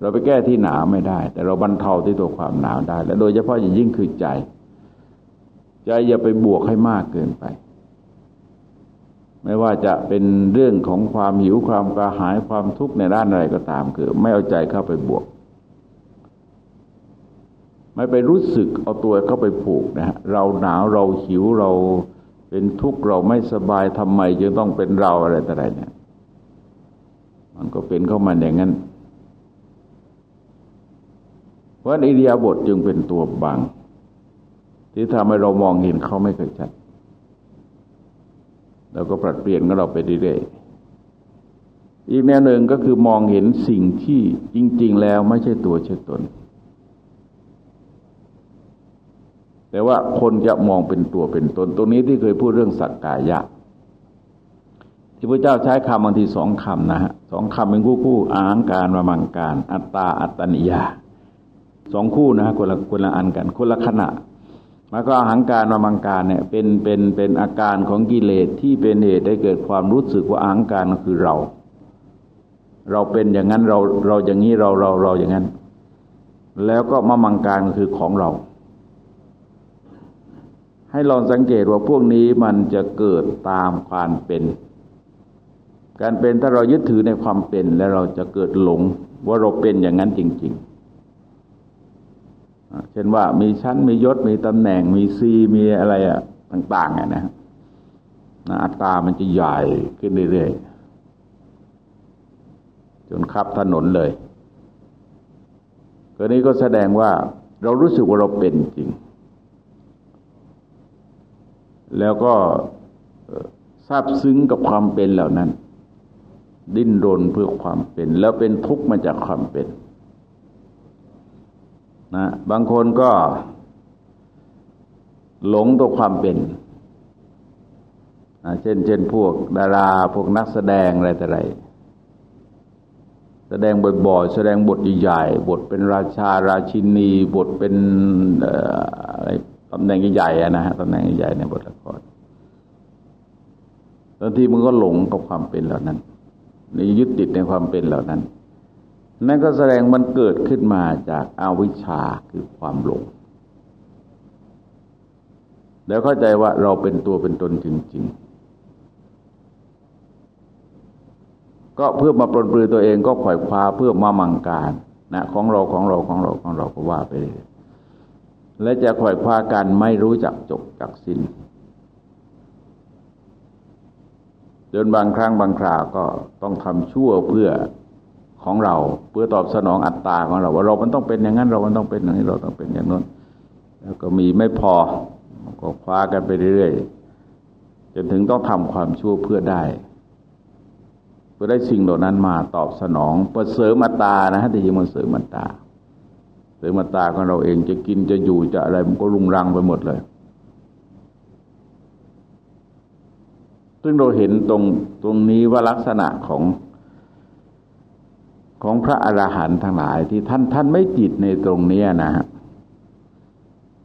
เราไปแก้ที่หนาวไม่ได้ แต่เราบรรเทาที่ตัวความหนาวได้ และโดยเฉพาะอย่างยิ่งคือใจ ใจอย่าไปบวกให้มากเกินไป ไม่ว่าจะเป็นเรื่องของความหิวความกระหายความทุกข์ในด้านอะไรก็ตามคือ ไม่เอาใจเข้าไปบวก ไม่ไปรู้สึกเอาตัวเข้าไปผูกนะฮะเราหนาวเราหิวเราเป็นทุกข์เราไม่สบายทำไมจึงต้องเป็นเราอะไรแต่ไรเนี่ย มันก็เป็นเข้ามาอย่างนั้น เพราะอิริยาบถจึงเป็นตัวบังที่ทำให้เรามองเห็นเขาไม่เคยชัด แล้วก็ปรับเปลี่ยนของเราไปเรื่อยๆอีกแนวหนึ่งก็คือมองเห็นสิ่งที่จริง ๆ แล้วไม่ใช่ตัวใช่ตน แต่ว่าคนจะมองเป็นตัวเป็นตนตรงนี้ที่เคยพูดเรื่องสักกายะที่พระเจ้าใช้คำบางทีสองคำนะฮะสองคำเป็นคู่คู่อาหการมามังการ อัตตาอัตตนิยาสองคู่นะคนละคนละอันกัน คนละขณะ แล้วก็อาหังการมามังการเนี่ยเป็นเป็นเป็นอาการของกิเลสที่เป็นเหตุได้เกิดความรู้สึกว่าอาหังการก็คือเรา เราเป็นอย่างนั้นเราเราอย่างนี้เราเราเราอย่างนั้น แล้วก็มามังการก็คือของเรา ให้ลองสังเกตว่าพวกนี้มันจะเกิดตามความเป็น การเป็นถ้าเรายึดถือในความเป็นแล้วเราจะเกิดหลงว่าเราเป็นอย่างนั้นจริง ๆ เช่นว่ามีชั้นมียศมีตำแหน่งมีซีมีอะไรอะต่างๆอะนะอัตรามันจะใหญ่ขึ้นเรื่อยๆจนขับถนนเลยก็นี้ก็แสดงว่าเรารู้สึกว่าเราเป็นจริง แล้วก็ทราบซึ้งกับความเป็นเหล่านั้น ดิ้นรนเพื่อความเป็น แล้วเป็นทุกข์มาจากความเป็น นะบางคนก็ หลงตัวความเป็นนะเช่น เช่น พวกดาราพวกนักแสดงอะไรแต่ไร แสดงบ่อยๆแสดงบทใหญ่ๆบทเป็นราชาราชินี บทเป็นอะไรตำแหน่งใหญ่ๆนะฮะตำแหน่งใหญ่ในบทละครบางทีมันก็หลงกับความเป็นเหล่านั้นนี่ยึดติดในความเป็นเหล่านั้น นั่นก็แสดงมันเกิดขึ้นมาจากอาวิชชาคือความหลง แล้วเข้าใจว่าเราเป็นตัวเป็นตนจริง ๆ ก็เพื่อมาปลนปลือตัวเองก็ขวอยคว้าเพื่อมามังการนะของเราของเราของเราของเราก็ว่าไปเลยและจะขวอยคว้ากันไม่รู้จักจบจักสิน้นจนบางครั้งบางคราวก็ต้องทำชั่วเพื่อ ของเรา เพื่อตอบสนองอัตตาของเรา ว่าเรามันต้องเป็นอย่างนั้นเรามันต้องเป็นอย่างนี้เราต้องเป็นอย่างนั้นแล้วก็มีไม่พอก็คว้ากันไปเรื่อยๆจนถึงต้องทำความชั่วเพื่อได้ เพื่อได้สิ่งเหล่านั้นมาตอบสนองเพื่อเสริมอัตตานะฮะที่จริงมันเสริมอัตตาเสริมอัตตาของเราเองจะกินจะอยู่จะอะไรมันก็รุงรังไปหมดเลยซึ่งเราเห็นตรงตรงนี้ว่าลักษณะของ ของพระอราหันต์ทั้งหลายที่ท่านท่านไม่จิตในตรงนี้นะฮะ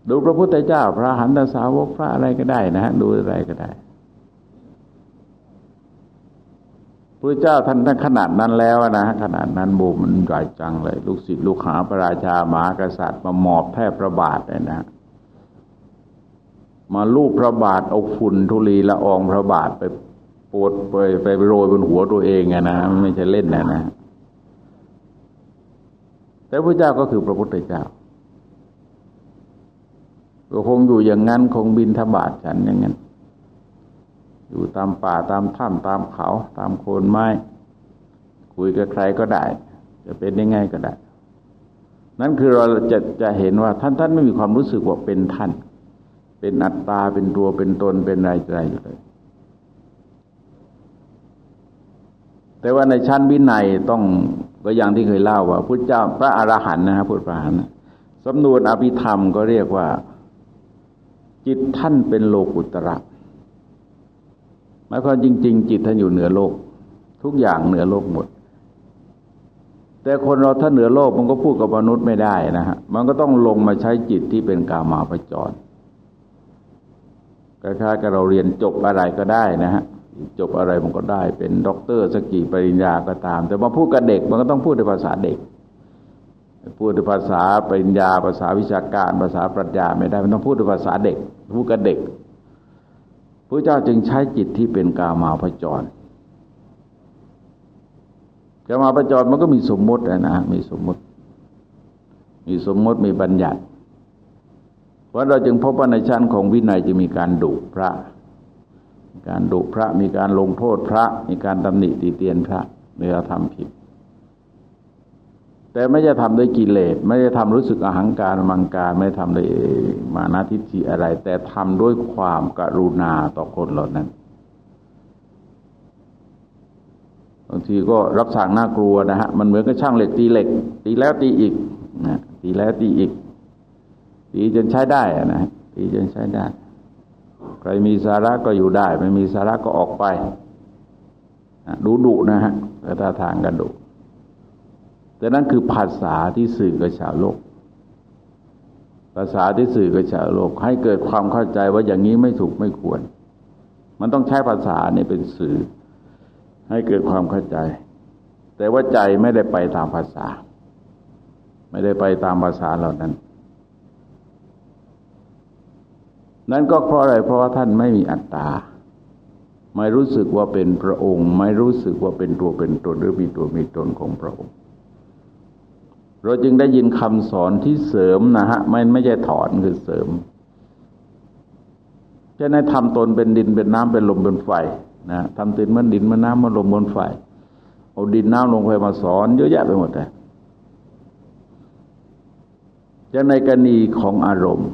ดูพระพุทธเจ้า พระหันตสาวกพระอะไรก็ได้นะฮะดูอะไรก็ได้พระเจ้าท่านท่านขนาดนั้นแล้วนะขนาดนั้นบูมันใหญ่จังเลย ลูกศิษย์ลูกหาพระราชาหมากษัตริย์มาหมอบแทบพระบาทเลยนะ มาลูบพระบาทเอาฝุ่นทุลีละอองพระบาทไปปวดไปไปโรยบนหัวตัวเองไงนะไม่ใช่เล่นนะนะ แต่พระเจ้าก็คือพระพุทธเจ้าก็คงอยู่อย่างนั้นคงบินทบาทฉันอย่างนั้น อยู่ตามป่าตามถ้ำตามเขา ตามโคนไม้ คุยกับใครก็ได้ จะเป็นยังไงก็ได้ นั่นคือเราจะจะเห็นว่าท่านท่านไม่มีความรู้สึกว่าเป็นท่าน เป็นอัตตาเป็นตัวเป็นตนเป็นอะไรอะไรอยู่เลย แต่ว่าในชั้นวินัยต้อง ก็อย่างที่เคยเล่าว่าพุทธเจ้าพระอรหันต์นะครับพุทธพระอรหันต์สำนวนอภิธรรมก็เรียกว่า จิตท่านเป็นโลกุตระหมายความจริง ๆ จิตท่านอยู่เหนือโลก ทุกอย่างเหนือโลกหมด แต่คนเราถ้าเหนือโลกมันก็พูดกับมนุษย์ไม่ได้นะฮะมันก็ต้องลงมาใช้จิตที่เป็นกามาพจรคล้ายๆกับเราเรียนจบอะไรก็ได้นะฮะ จบอะไรมันก็ได้ เป็นด็อกเตอร์สกีปริญญาก็ตาม แต่มาพูดกับเด็กมันก็ต้องพูดในภาษาเด็ก พูดในภาษาปริญญา ภาษาวิชาการ ภาษาปรัชญาไม่ได้ มันต้องพูดในภาษาเด็ก พูดกับเด็กพระเจ้าจึงใช้จิตที่เป็นกามาพจรกามาพจรมันก็มีสมมตินะมีสมมติ มีสมมติมีบัญญัติเพราะเราจึงพบว่าในชั้นของวินัยจะมีการดุพระ การดุพระมีการลงโทษพระ มีการตำหนิตีเตียนพระเมื่อทำผิด แต่ไม่จะทำด้วยกิเลสไม่ได้ทำรู้สึกอหังการมังการไม่ทำด้วยมานาทิฏฐิอะไร แต่ทำด้วยความกรุณาต่อคนเหล่านั้นบางทีก็รักษาหน้ากลัวนะฮะมันเหมือนกับช่างเหล็กตีเหล็ก ตีแล้วตีอีกนะตีแล้วตีอีกตีจนใช้ได้นะตีจนใช้ได้ ใครมีสาระก็อยู่ได้ ไม่มีสาระก็ออกไปดูดุนะฮะแต่ถ้าทางกันดุแต่นั่นคือภาษาที่สื่อกับชาวโลก ภาษาที่สื่อกับชาวโลก ให้เกิดความเข้าใจว่าอย่างนี้ไม่ถูกไม่ควร มันต้องใช้ภาษาเนี่ยเป็นสื่อ ให้เกิดความเข้าใจ แต่ว่าใจไม่ได้ไปตามภาษา ไม่ได้ไปตามภาษาเหล่านั้น นั่นก็เพราะอะไรเพราะว่าท่านไม่มีอัตตา ไม่รู้สึกว่าเป็นพระองค์ ไม่รู้สึกว่าเป็นตัวเป็นตนหรือมีตัวมีตนของพระองค์ เราจึงได้ยินคำสอนที่เสริมนะฮะไม่ไม่ใช่ถอนคือเสริมจะในทำตนเป็นดินเป็นน้ำเป็นลมเป็นไฟนะทำตนเมือนดินเมือนน้ำเมือนลมเมือนไฟเอาดินน้ำลงไปมาสอนเยอะแยะไปหมดเลยจะในกรณีของอารมณ์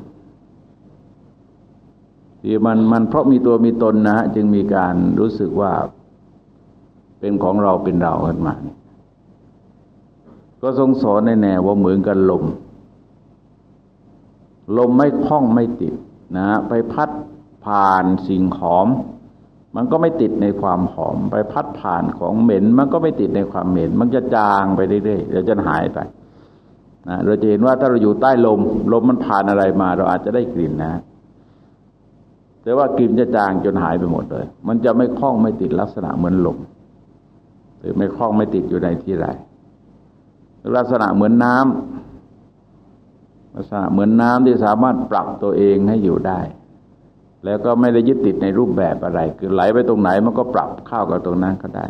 ที่มันมันเพราะมีตัวมีตนนะฮะจึงมีการรู้สึกว่าเป็นของเราเป็นเราขึ้นมาก็ทรงสอนในแนวว่าเหมือนกันลม ลมไม่คล้องไม่ติดนะไปพัดผ่านสิ่งหอม มันก็ไม่ติดในความหอม ไปพัดผ่านของเหม็น มันก็ไม่ติดในความเหม็น มันจะจางไปเรื่อยๆเดี๋ยวจะหายไปนะเราจะเห็นว่าถ้าเราอยู่ใต้ลม ลมมันผ่านอะไรมา เราอาจจะได้กลิ่นนะ แต่ว่ากลิ่นจะจางจนหายไปหมดเลย มันจะไม่คล้องไม่ติดลักษณะเหมือนลมหรือไม่คล้องไม่ติดอยู่ในที่ใดลักษณะเหมือนน้ำลักษณะเหมือนน้ำที่สามารถปรับตัวเองให้อยู่ได้ แล้วก็ไม่ได้ยึดติดในรูปแบบอะไร คือไหลไปตรงไหนมันก็ปรับเข้ากับตรงนั้นก็ได้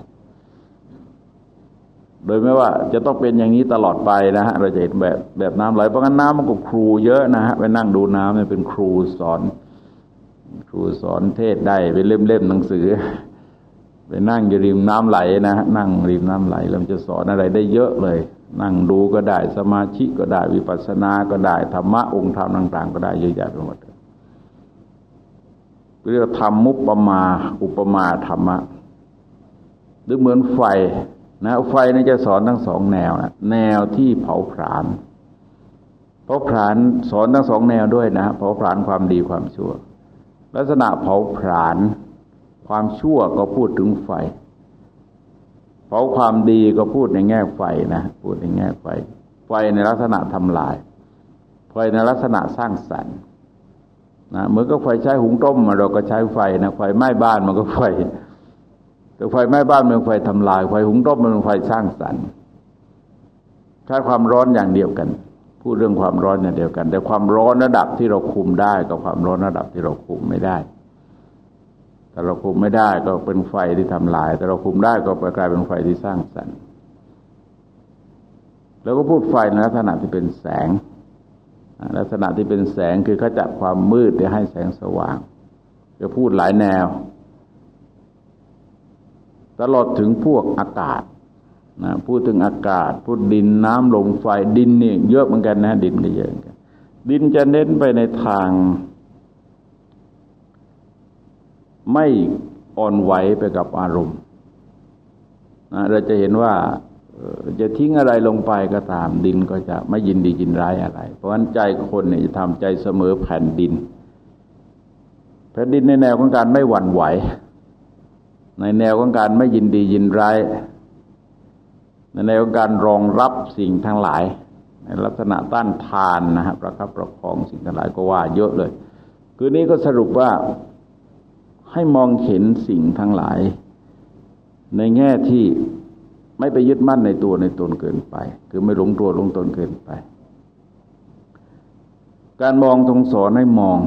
โดยไม่ว่าจะต้องเป็นอย่างนี้ตลอดไปนะฮะเราจะเห็นแบบแบบน้ำไหลเพราะงั้นน้ำมันก็ครูเยอะนะฮะไปนั่งดูน้ำเนี่ยเป็นครูสอน รูสอนเทศได้ไปเล่มๆหนังสือ ไปนั่งอยู่ริมน้ำไหลนะฮะนั่งริมน้ำไหลเราจะสอนอะไรได้เยอะเลย นั่งดูก็ได้สมาธิก็ได้วิปัสสนาก็ได้ธรรมะองค์ธรรมต่าง ๆ ก็ได้เยอะแยะไปหมดเรียกธรรมมุปมาอุปมาธรรมะหรือเหมือนไฟนะไฟนี่จะสอนทั้งสองแนวนะแนวที่เผาผลาญเผาผลาญสอนทั้งสองแนวด้วยนะเผาผลาญความดีความชั่ว ลักษณะเผาผลาญความชั่วก็พูดถึงไฟ เผาความดีก็พูดในแง่ไฟนะ พูดในแง่ไฟ ไฟในลักษณะทำลาย ไฟในลักษณะสร้างสรรค์นะเหมือนกับไฟใช้หุงต้มเราก็ใช้ไฟนะไฟไหม้บ้านมันก็ไฟแต่ไฟไหม้บ้านมันไฟทำลาย ไฟหุงต้มมันไฟสร้างสรรค์ใช้ความร้อนอย่างเดียวกัน พูดเรื่องความร้อนอย่างเดียวกัน แต่ความร้อนระดับที่เราคุมได้กับความร้อนระดับที่เราคุมไม่ได้ถ้าเราคุมไม่ได้ก็เป็นไฟที่ทำลาย แต่เราคุมได้ก็กลายเป็นไฟที่สร้างสรรค์แล้วก็พูดไฟในลักษณะที่เป็นแสง ลักษณะที่เป็นแสงคือขจัดความมืดให้แสงสว่างจะพูดหลายแนว ตลอดถึงพวกอากาศ นะพูดถึงอากาศ พูดดินน้ำลมไฟดินนี่เยอะเหมือนกันนะ ดินก็เยอะเหมือนกัน ดินจะเน้นไปในทาง ไม่อ่อนไหวไปกับอารมณ์นะเราจะเห็นว่าจะทิ้งอะไรลงไปก็ตามดินก็จะไม่ยินดียินร้ายอะไร เพราะฉะนั้นใจคนเนี่ยจะทำใจเสมอแผ่นดิน แผ่นดินในแนวของการไม่หวั่นไหว ในแนวของการไม่ยินดียินร้าย ในแนวการรองรับสิ่งทั้งหลาย ในลักษณะต้านทานนะครับประคับประคองสิ่งทั้งหลายก็ว่าเยอะเลย คือนี้ก็สรุปว่าให้มองเห็นสิ่งทั้งหลาย ในแง่ที่ไม่ไปยึดมั่นในตัวในตนเกินไป คือไม่หลงตัวหลงตนเกินไป การมองทรงสอนให้มอง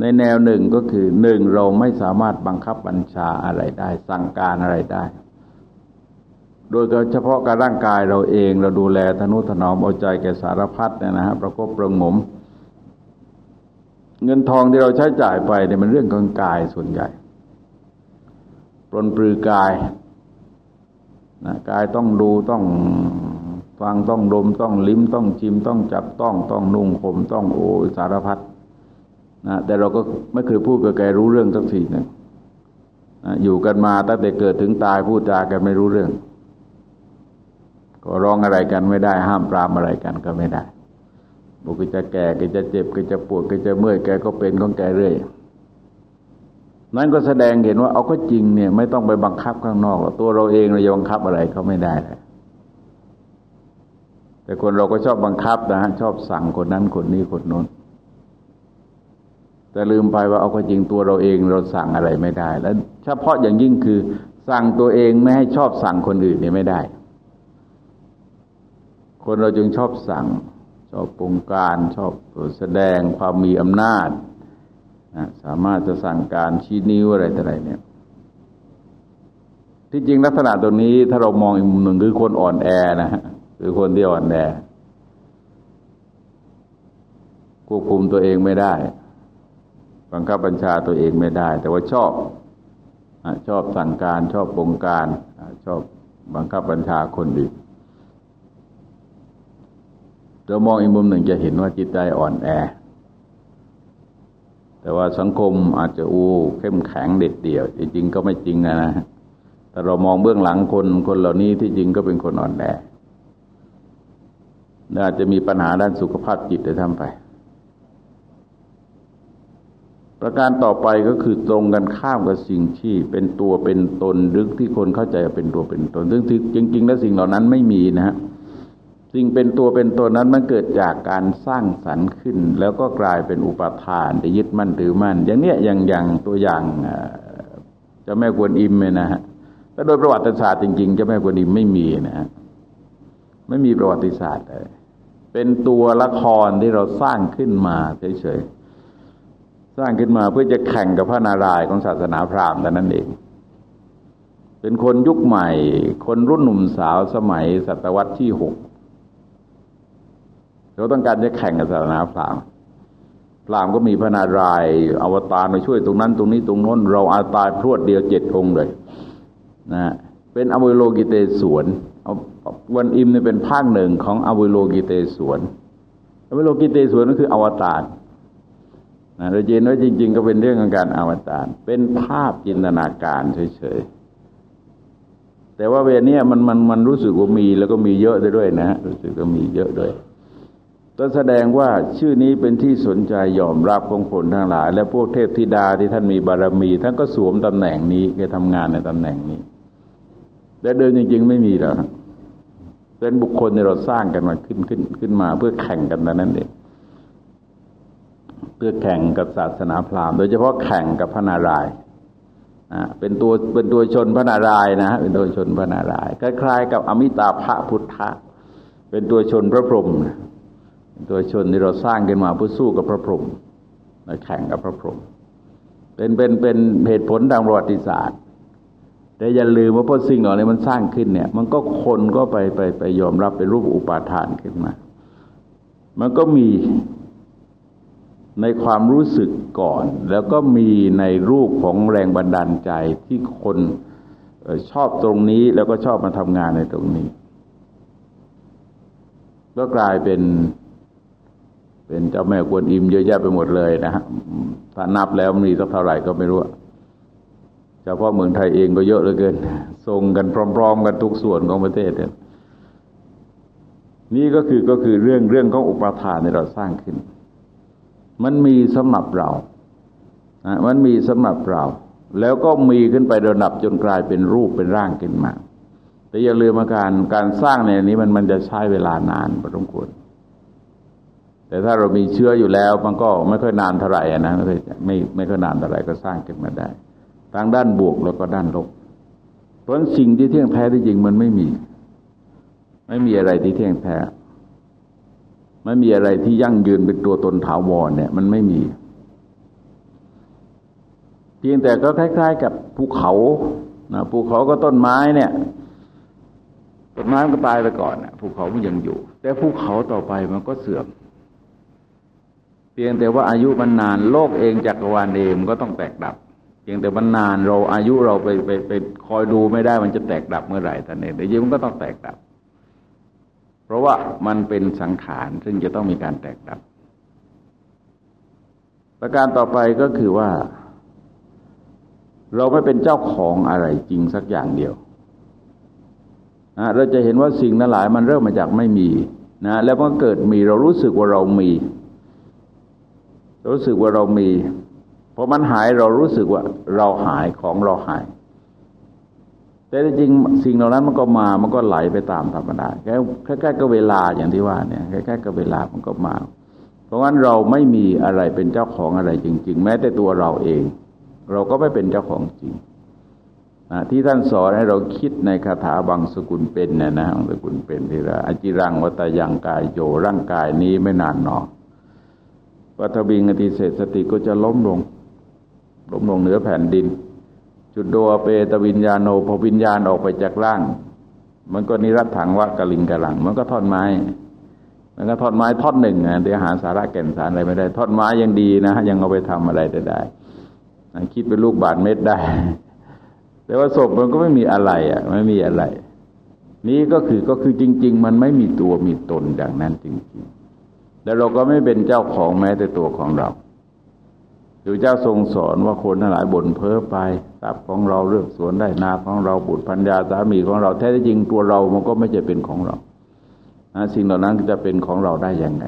ในแนวหนึ่งก็คือหนึ่งเราไม่สามารถบังคับบัญชาอะไรได้ สั่งการอะไรได้ โดยเฉพาะการร่างกายเราเองเราดูแลทนุถนอมเอาใจแก่สารพัดเนี่ยนะฮะประกบประงม เงินทองที่เราใช้จ่ายไปเนี่ยมันเรื่องของกายส่วนใหญ่ปลนปลือกายนะกายต้องดูต้องฟังต้องดมต้องลิ้มต้องชิมต้องจับต้องต้องนุ่งผมต้องโอสารพัด นะแต่เราก็ไม่เคยพูดกับแกรู้เรื่องสักทีหนึ่งนะอยู่กันมาตั้งแต่เกิดถึงตายพูดจากันไม่รู้เรื่อง ก็ร้องอะไรกันไม่ได้ ห้ามปรามอะไรกันก็ไม่ได้บอกก็จะแก่ก็จะเจ็บก็จะปวดก็จะเมื่อยแกก็เป็นของแกเรื่อยนั้นก็แสดงเห็นว่าเอาก็จริงเนี่ย ไม่ต้องไปบังคับข้างนอกตัวเราเองเราจะบังคับอะไรเขาไม่ได้เลยแต่คนเราก็ชอบบังคับนะฮะชอบสั่งคนนั้นคนนี้คนโน้น แต่ลืมไปว่าเอาก็จริงตัวเราเองเราสั่งอะไรไม่ได้ แล้วเฉพาะอย่างยิ่งคือ สั่งตัวเองไม่ให้ชอบสั่งคนอื่นเนี่ยไม่ได้ คนเราจึงชอบสั่ง ชอบปรุงการชอบแสดงความมีอำนาจสามารถจะสั่งการชี้นิ้วอะไรต่ออะไรเนี่ย ที่จริงลักษณะตรงนี้ถ้าเรามองอีกมุมหนึ่งคือคนอ่อนแอนะฮะคือคนที่อ่อนแอควบคุมตัวเองไม่ได้ บังคับบัญชาตัวเองไม่ได้ แต่ว่าชอบชอบสั่งการชอบบงการชอบบังคับบัญชาคนอื่นเรามองอีกมุมหนึ่งจะเห็นว่าจิตใจอ่อนแอ แต่ว่าสังคมอาจจะอู้เข้มแข็งเด็ดเดี่ยวจริงๆก็ไม่จริงนะนะแต่เรามองเบื้องหลังคนคนเหล่านี้ที่จริงก็เป็นคนอ่อนแออาจจะมีปัญหาด้านสุขภาพจิตได้ทำไป ประการต่อไปก็คือตรงกันข้ามกับสิ่งที่เป็นตัวเป็นตนหรือที่คนเข้าใจเป็นตัวเป็นตน ซึ่งจริง ๆ แล้วสิ่งเหล่านั้นไม่มีนะฮะสิ่งเป็นตัวเป็นตัวนั้นมันเกิดจากการสร้างสรรค์ขึ้น แล้วก็กลายเป็นอุปทานไปยึดมั่นถือมั่น อย่างเนี้ยอย่างอย่างตัวอย่างจะแม่กวนอิมเลยนะฮะแ้าโดยประวัติศาสตร์จริงๆจะแม่กวนอิมไม่มีนะฮะไม่มีประวัติศาสตร์เลยเป็นตัวละครที่เราสร้างขึ้นมาเฉยๆ สร้างขึ้นมาเพื่อจะแข่งกับพระนารายณ์ของศาสนาพราหมณ์แต่นั้นเอง เป็นคนยุคใหม่ คนรุ่นหนุ่มสาวสมัยศตวรรษที่หกเราต้องการจะแข่งกับศาสนาพราหมณ์พราหมณ์ก็มีพระนารายณ์อวตารมาช่วยตรงนั้น ตรงนี้ตรงโน้น เราอาตายพรวดเดียวเจ็ดองค์เลยนะเป็นอวิโลกิเตศวนวันอิมเนี่ยเป็นภาคหนึ่งของอวิโลกิเตศวนอวิโลกิเตศวนก็คืออวตาร นะเราเห็นว่าจริง ๆ ก็เป็นเรื่องของการอวตารเป็นภาพจินตนาการเฉยๆแต่ว่าเวลนี้มันมันมันรู้สึกว่ามีแล้วก็มีเยอะด้วยนะรู้สึกว่ามีเยอะด้วยก็แสดงว่าชื่อนี้เป็นที่สนใจยอมรับของคนทั้งหลาย และพวกเทพธิดาที่ท่านมีบารมี ท่านก็สวมตำแหน่งนี้แกทำงานในตำแหน่งนี้ แต่เดินจริง ๆ ไม่มีแล้วเป็นบุคคลที่เราสร้างกันมาขึ้นขึ้นขึ้นมาเพื่อแข่งกันนั้นเอง พื่อแข่งกับศาสนาพราหมณ์โดยเฉพาะแข่งกับพระนารายณ์เป็นตัวเป็นตัวชนพระนารายณ์นะ เป็นตัวชนพระนารายณ์คล้ายๆ กับอมิตาภะพุทธะ เป็นตัวชนพระพรหมตัวชนที่เราสร้างขึ้นมาเพื่อสู้กับพระพรหมแข่งกับพระพรหมเป็นเป็นเป็นเหตุผลทางประวัติศาสตร์ แต่อย่าลืมว่าพอสิ่งเหล่านี้มันสร้างขึ้นเนี่ย มันก็คนก็ไปไปไปยอมรับเป็นรูปอุปาทานขึ้นมา มันก็มี ในความรู้สึกก่อน แล้วก็มีในรูปของแรงบันดาลใจที่คนชอบตรงนี้แล้วก็ชอบมาทำงานในตรงนี้ ก็กลายเป็น เป็นเจ้าแม่กวนอิมเยอะแยะไปหมดเลยนะฮะถ้านับแล้วมีสักเท่าไหร่ก็ไม่รู้เฉพาะเมืองไทยเองก็เยอะเหลือเกินส่งกันพร้อม ๆ กันทุกส่วนของประเทศเนี่ยนี่ก็คือก็คือเรื่องเรื่องของอุปทานที่เราสร้างขึ้น มันมีสำหรับเรานะมันมีสำหรับเรา แล้วก็มีขึ้นไประดับจนกลายเป็นรูปเป็นร่างขึ้นมา แต่อย่าลืมอาการการสร้างในนี้มันมันจะใช้เวลานานพอสมควรแต่ถ้าเรามีเชื้ออยู่แล้วมันก็ไม่ค่อยนานเท่าไหร่นะไม่ไม่ไม่ค่อยนานเท่าไหร่ก็สร้างขึ้นมาได้ทางด้านบวกแล้วก็ด้านลบเพราะสิ่งที่เที่ยงแท้ที่จริงมันไม่มี ไม่มีอะไรที่เที่ยงแท้ ไม่มีอะไรที่ยั่งยืนเป็นตัวตนถาวรเนี่ย มันไม่มี เพียงแต่ก็คล้าย ๆ กับภูเขานะภูเขาก็ต้นไม้เนี่ยต้นไม้มันก็ตายไปก่อนนะภูเขามันยังอยู่ แต่ภูเขาต่อไปมันก็เสื่อม เพียงแต่ว่าอายุมันนานโลกเองจักรวาลเองมันก็ต้องแตกดับ เพียงแต่มันนานเราอายุเราไปไปไปคอยดูไม่ได้มันจะแตกดับเมื่อไหร่แต่เนี่ยเดี๋ยวมันก็ต้องแตกดับ ราะว่ามันเป็นสังขารซึ่งจะต้องมีการแตกดับ ประการต่อไปก็คือว่า เราไม่เป็นเจ้าของอะไรจริงสักอย่างเดียวนะเราจะเห็นว่าสิ่งนั้นหลายมันเริ่มมาจากไม่มีนะแล้วมันเกิดมีเรารู้สึกว่าเรามี รู้สึกว่าเรามีพอมันหายเรารู้สึกว่าเราหายของเราหาย แต่จริงสิ่งเหล่านั้นมันก็มามันก็ไหลไปตามธรรมดาแค่แค่ก็เวลาอย่างที่ว่าเนี่ยแค่แค่ก็เวลามันก็มา เพราะงั้นเราไม่มีอะไรเป็นเจ้าของอะไรจริง ๆ แม้แต่ตัวเราเอง เราก็ไม่เป็นเจ้าของจริงที่ท่านสอนให้เราคิดในคาถาบางสกุลเป็นเนี่ยนะบางสกุลเป็นที่ว่าอจิรังวัตยังกายโยร่างกายนี้ไม่นานหนอวัตบิงอติเศษสติก็จะล้มลงล้มลงเหนือแผ่นดิน จุดโดเปตวิญญาโนพอวิญญาณออกไปจากร่าง มันก็นิรัตถังวักะลิงกะลัง มันก็ท่อนไม้ มันก็ท่อนไม้ท่อนหนึ่งอะเดี๋ยวหาสาระแก่นสารอะไรไม่ได้ท่อนไม้ยังดีนะยังเอาไปทำอะไรได้ได้คิดเป็นลูกบาทเม็ดได้ แต่ว่าศพมันก็ไม่มีอะไรอะ ไม่มีอะไร นี้ก็คือก็คือจริง ๆ มันไม่มีตัวมีตนอย่างนั้นจริง ๆ แล้วเราก็ไม่เป็นเจ้าของแม้แต่ตัวของเรา พระเจ้าทรงสอนว่าคนทั้งหลายบ่นเพ้อไปทรัพย์ของเราเรื่องสวนได้นาของเราบุตรพัญญาสามีของเราแท้จริงตัวเรามันก็ไม่จะเป็นของเราสิ่งเหล่านั้นจะเป็นของเราได้อย่างไง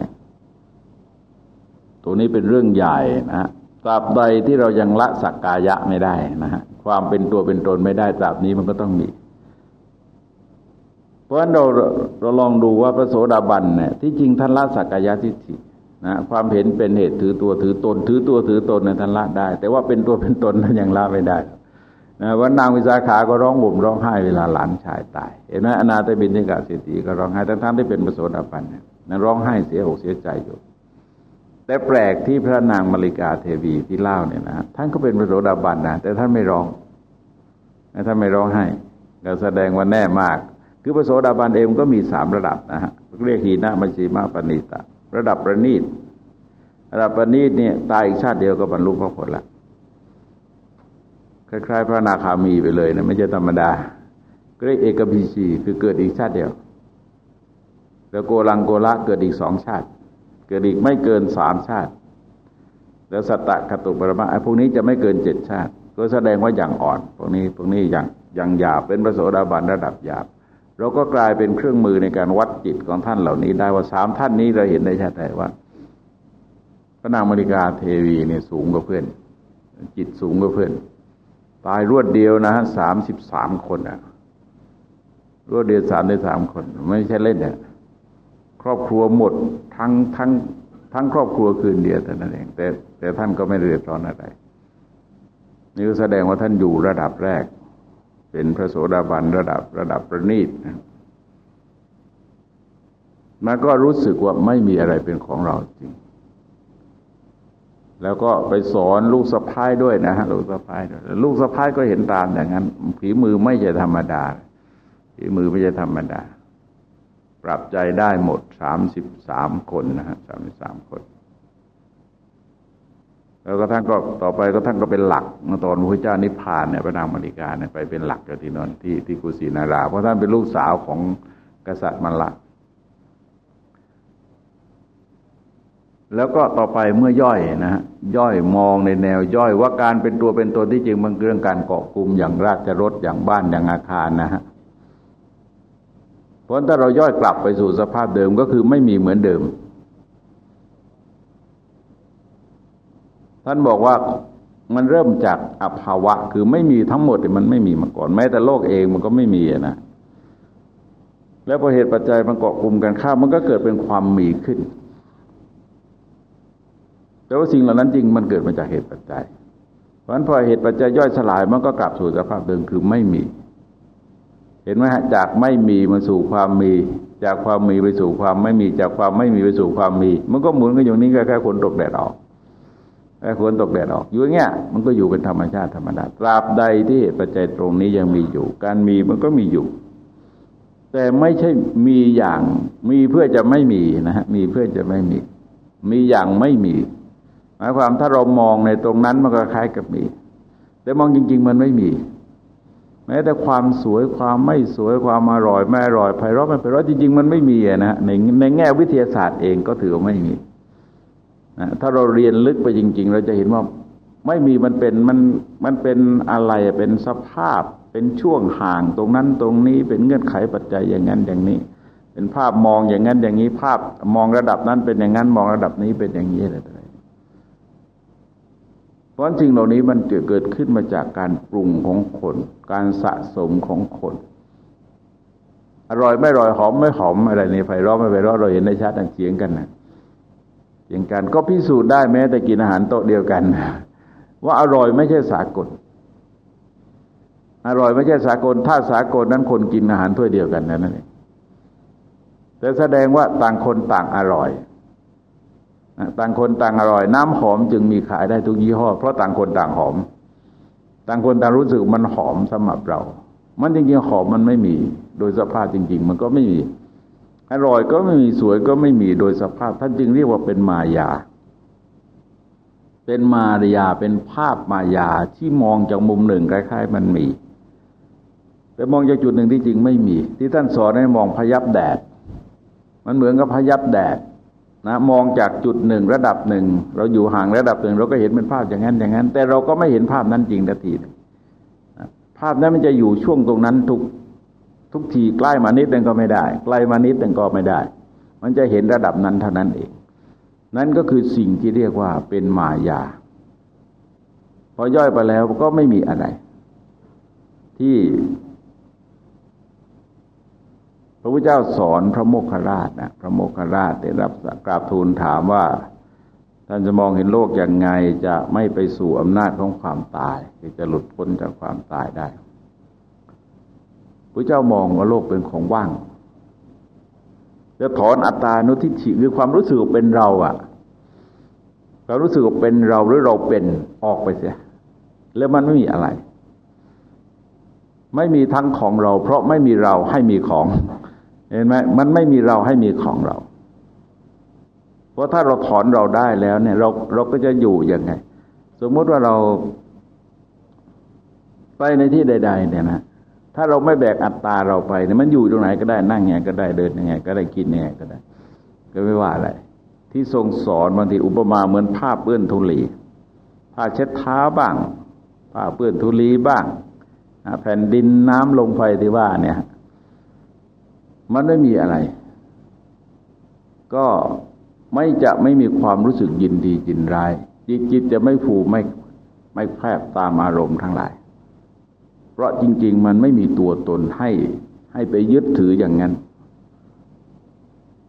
ตัวนี้เป็นเรื่องใหญ่นะตราบใดที่เรายังละสักกายะไม่ได้นะฮะความเป็นตัวเป็นตนไม่ได้ตราบนี้มันก็ต้องมี เพราะฉะนั้นเราเราลองดูว่าพระโสดาบันเนี่ยที่จริงท่านละสักกายะทิฏฐิ นะความเห็นเป็นเหตุถือตัวถือตน ถือตัวถือตนในท่านละได้ แต่ว่าเป็นตัวเป็นตนนั้นยังละไม่ได้นะวันนางวิสาขาก็ร้องบ่มร้องไห้เวลาหลานชายตายเห็นไหมอนาตบินทิกาเศรษฐีก็ร้องไห้ทั้งๆที่เป็นประโสดาบันนั้นร้องไห้เสียอกเสียใจอยู่ แต่แปลกที่พระนางมาริกาเทวีที่เล่าเนี่ยนะท่านก็เป็นประโสดาบันนะแต่ท่านไม่ร้องท่านไม่ร้องไห้เราแสดงว่าแน่มาก คือพระโสดาบันเองก็มีสามระดับนะฮะเรียกหีนะมัชีมาปณิตะ ระดับประณีตระดับประณีตเนี่ยตายอีกชาติเดียวก็บรรลุพระผลละคล้ายๆพระนาคามีไปเลยนะไม่ใช่ธรรมดาเรียกเอกพีชีคือเกิดอีกชาติเดียว แล้วโกลังโกละเกิดอีกสองชาติ เกิดอีกไม่เกินสามชาติ แล้วสัตตะขตุปรมาไอ้พวกนี้จะไม่เกินเจ็ดชาติ ก็แสดงว่าอย่างอ่อน พวกนี้พวกนี้อย่างอย่างหยาบเป็นพระโสดาบันระดับหยาบ เราก็กลายเป็นเครื่องมือในการวัดจิตของท่านเหล่านี้ ได้ว่าสามท่านนี้เราเห็นได้ชัดเลยว่า พระนางมริกาเทวีเนี่ยสูงกว่าเพื่อน จิตสูงกว่าเพื่อน ตายรวดเดียวนะฮะสามสิบสามคนอะรวดเดียวสามได้สามคน ไม่ใช่เล่นเนี่ยครอบครัวหมดทั้งทั้งทั้งครอบครัวคืนเดียวแต่นั้นเองแต่แต่ท่านก็ไม่เดือดร้อนอะไรนี่ก็แสดงว่าท่านอยู่ระดับแรก เป็นพระโสดาบันระดับระดับประณีตมันก็รู้สึกว่าไม่มีอะไรเป็นของเราจริง แล้วก็ไปสอนลูกสะพ้ายด้วยนะฮะลูกสะพ้ายด้วยลูกสะพ้ายก็เห็นตามอย่างนั้นผีมือไม่ใช่ธรรมดาผีมือไม่ใช่ธรรมดา ปรับใจได้หมดสามสิบสามคนนะฮะสามสิบสามคน แล้วก็ท่านก็ต่อไปก็ท่านก็เป็นหลักตอนพระเจ้านิพพานเนี่ยพระนางมริกาเนี่ยไปเป็นหลักอยู่ที่นนที่ที่กุสินารา เพราะท่านเป็นลูกสาวของกษัตริย์มลละแล้วก็ต่อไปเมื่อย่อยนะฮะย่อยมองในแนวย่อยว่าการเป็นตัวเป็นตนที่จริงมันเรื่องการเกาะกลุ่มอย่างราชรถอย่างบ้านอย่างอาคารนะฮะเพราะถ้าเราย่อยกลับไปสู่สภาพเดิมก็คือไม่มีเหมือนเดิม ท่านบอกว่ามันเริ่มจากอภาวะ คือไม่มีทั้งหมดมันไม่มีมาก่อน แม้แต่โลกเองมันก็ไม่มีนะแล้วพอเหตุปัจจัยมันเกาะกลุ่มกันข้ามันก็เกิดเป็นความมีขึ้น แต่ว่าสิ่งเหล่านั้นจริงมันเกิดมาจากเหตุปัจจัย เพราะฉะนั้นพอเหตุปัจจัยย่อยสลายมันก็กลับสู่สภาพเดิมคือไม่มี เห็นไหมฮะจากไม่มีมาสู่ความมี จากความมีไปสู่ความไม่มี จากความไม่มีไปสู่ความมี มันก็หมุนกันอย่างนี้แค่คนตกแดดออก แค่คนตกแดดออกอยู่อย่างเงี้ยมันก็อยู่เป็นธรรมชาติธรรมดาตราบใดที่เหตุปัจจัยตรงนี้ยังมีอยู่ การมีมันก็มีอยู่ แต่ไม่ใช่มีอย่างมีเพื่อจะไม่มีนะฮะมีเพื่อจะไม่มี มีอย่างไม่มี หมายความถ้าเรามองในตรงนั้นมันก็คล้ายกับมี แต่มองจริง ๆ มันไม่มี แม้แต่ความสวยความไม่สวยความอร่อยไม่อร่อยไพเราะไม่ไพเราะจริง ๆ มันไม่มีนะในในแง่วิทยาศาสตร์เองก็ถือว่าไม่มี นะถ้าเราเรียนลึกไปจริง ๆ เราจะเห็นว่าไม่มีมันเป็นมันมันเป็นอะไรเป็นสภาพ เป็นช่วงห่างตรงนั้นตรงนี้เป็นเงื่อนไขปัจจัยอย่างนั้นอย่างนี้ เป็นภาพมองอย่างนั้นอย่างนี้ ภาพมองระดับนั้นเป็นอย่างนั้นมองระดับนี้เป็นอย่างนี้อะไรเพราะจริงเหล่านี้มันเกิดขึ้นมาจากการปรุงของคน การสะสมของคนอร่อยไม่อร่อยหอมไม่หอมอะไรในไฟร้อไม่ไฟร้อเราเห็นได้ชัดอันเสียงกันนะ เสียงกันก็พิสูจน์ได้แม้แต่กินอาหารโต๊ะเดียวกัน ว่าอร่อยไม่ใช่สากล อร่อยไม่ใช่สากล ถ้าสากลนั้นคนกินอาหารถ้วยเดียวกันนั่นเองแต่แสดงว่าต่างคนต่างอร่อยต่างคนต่างอร่อย น้ำหอมจึงมีขายได้ทุกยี่ห้อ เพราะต่างคนต่างหอม ต่างคนต่างรู้สึกมันหอมสำหรับเรา มันจริงๆหอมมันไม่มี โดยสภาพจริง ๆ มันก็ไม่มี อร่อยก็ไม่มีสวยก็ไม่มีโดยสภาพ ท่านจึงเรียกว่าเป็นมายา เป็นมายาเป็นภาพมายาที่มองจากมุมหนึ่งคล้ายๆ มันมี แต่มองจากจุดหนึ่งที่จริงไม่มี ที่ท่านสอนให้มองพยับแดด มันเหมือนกับพยับแดดนะมองจากจุดหนึ่งระดับหนึ่งเราอยู่ห่างระดับหนึ่งเราก็เห็นเป็นภาพอย่างนั้นอย่างนั้น แต่เราก็ไม่เห็นภาพนั้นจริงทันทีภาพนั้นมันจะอยู่ช่วงตรงนั้นทุก ทุกทีใกล้มานิดนึงก็ไม่ได้ใกล้มานิดนึงก็ไม่ได้ มันจะเห็นระดับนั้นเท่านั้นเอง นั่นก็คือสิ่งที่เรียกว่าเป็นมายา พอย่อยไปแล้วก็ไม่มีอะไร ที่พระพุทธเจ้าสอนพระโมคคราชนะพระโมคคราชได้รับกราบทูลถามว่าท่านจะมองเห็นโลกอย่างไงจะไม่ไปสู่อำนาจของความตายจะหลุดพ้นจากความตายได้ พระเจ้ามองว่าโลกเป็นของว่างจะถอนอัตตานุทิฏฐิคือความรู้สึกเป็นเราอะเรารู้สึกเป็นเราหรือเราเป็นออกไปเสีย แล้วมันไม่มีอะไร ไม่มีทั้งของเรา เพราะไม่มีเราให้มีของ เห็นไหมมันไม่มีเราให้มีของเรา เพราะถ้าเราถอนเราได้แล้วเนี่ย เราเราก็จะอยู่ยังไง สมมติว่าเรา ไปในที่ใด ๆ เนี่ยนะ ถ้าเราไม่แบกอัตตาเราไปเนี่ยมันอยู่ตรงไหนก็ได้นั่งยังไงก็ได้เดินยังไง ก็ได้กินยังไงก็ได้ ก็ไม่ว่าอะไร ที่ทรงสอนบางทีอุปมาเหมือนผ้าเปื้อนทุลีผ้าเช็ดเท้าบ้างผ้าเปื้อนทุลีบ้างแผ่นดินน้ำลงไฟที่ว่าเนี่ย มันไม่มีอะไร ก็ไม่จะไม่มีความรู้สึกยินดียินร้ายจิตจิตจะไม่ผูไม่ไม่แพบตามอารมณ์ทั้งหลาย เพราะจริง ๆ มันไม่มีตัวตนให้ให้ไปยึดถืออย่างนั้น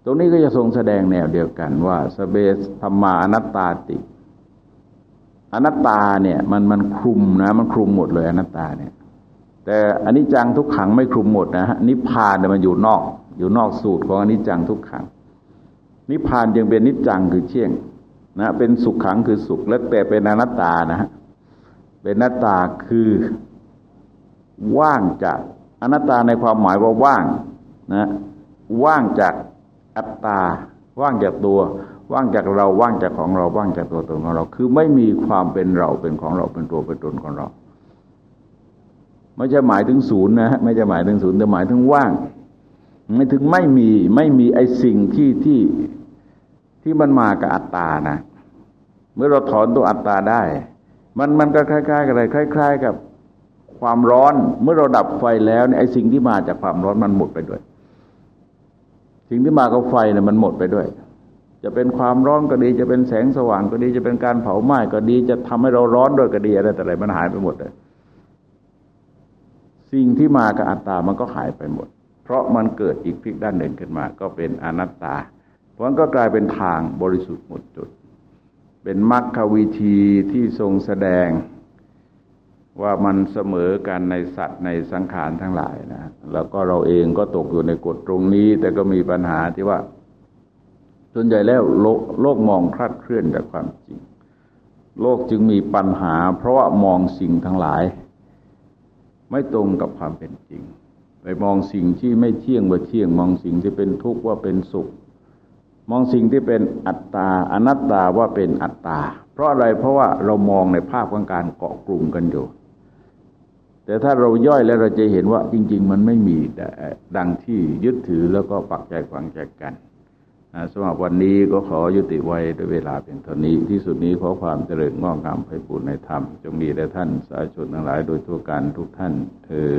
ตรงนี้ก็จะทรงแสดงแนวเดียวกันว่าสเบสธรรมาอนัตตาติ อนัตตาเนี่ยมันมันคลุมนะมันคลุมหมดเลยอนัตตาเนี่ย แต่อันนี้จังทุกขังไม่คลุมหมดนะฮะนิพพานเนี่ยมันอยู่นอก อยู่นอกสูตรของอันนี้จังทุกขัง นิพพานยังเป็นนิจจังคือเชี่ยงนะเป็นสุขขังคือสุขและแต่เป็นอนัตตานะฮะเป็นอนัตตาคือ ว่างจากอนัตตาในความหมายว่าว่างนะว่างจากอัตตา ว่างจากตัว ว่างจากเราว่างจากของเราว่างจากตัวตนของเรา คือไม่มีความเป็นเราเป็นของเราเป็นตัวเป็นตนของเรา ไม่ใช่หมายถึงศูนย์นะไม่ใช่หมายถึงศูนย์แต่หมายถึงว่าง ไม่ถึงไม่มีไม่มีไอ้สิ่งที่ที่ที่มันมากับอัตตานะ เมื่อเราถอนตัวอัตตาได้ มันมันก็คล้ายๆกับอะไรคล้าย ๆ กับ ความร้อนเมื่อเราดับไฟแล้วเนี่ยไอ้สิ่งที่มาจากความร้อนมันหมดไปด้วย สิ่งที่มากับไฟเนี่ยมันหมดไปด้วย จะเป็นความร้อนก็ดี จะเป็นแสงสว่างก็ดีจะเป็นการเผาไหม้ก็ดีจะทำให้เราร้อนด้วยก็ดีอะไรแต่อะไรมันหายไปหมดเลย สิ่งที่มากับอัตตามันก็หายไปหมด เพราะมันเกิดอีกพลิกด้านหนึ่งขึ้นมา ก็เป็นอนัตตา เพราะนั้นก็กลายเป็นทางบริสุทธิ์หมดจุด เป็นมรรควิธีที่ทรงแสดง ว่ามันเสมอกันในสัตว์ในสังขารทั้งหลายนะ แล้วก็เราเองก็ตกอยู่ในกฎตรงนี้ แต่ก็มีปัญหาที่ว่า ส่วนใหญ่แล้วโลโลกมองคลาดเคลื่อนจากความจริง โลกจึงมีปัญหา เพราะว่ามองสิ่งทั้งหลาย ไม่ตรงกับความเป็นจริง ไปมองสิ่งที่ไม่เที่ยงว่าเที่ยง มองสิ่งที่เป็นทุกข์ว่าเป็นสุข มองสิ่งที่เป็นอัตตาอนัตตาว่าเป็นอัตตา เพราะอะไรเพราะว่าเรามองในภาพของการเกาะกลุ่มกันอยู่ แต่ถ้าเราย่อยแล้วเราจะเห็นว่าจริง ๆ มันไม่มีดังที่ยึดถือแล้วก็ปักใจฝังใจกันสำหรับวันนี้ก็ขอยุติไว้ด้วยเวลาเพียงเท่านี้ที่สุดนี้ขอความเจริญงอกงามไปบูรณนธรรม จงมีแด่ท่านสาธุชนทั้งหลายโดยทั่วกันทุกท่านเธอ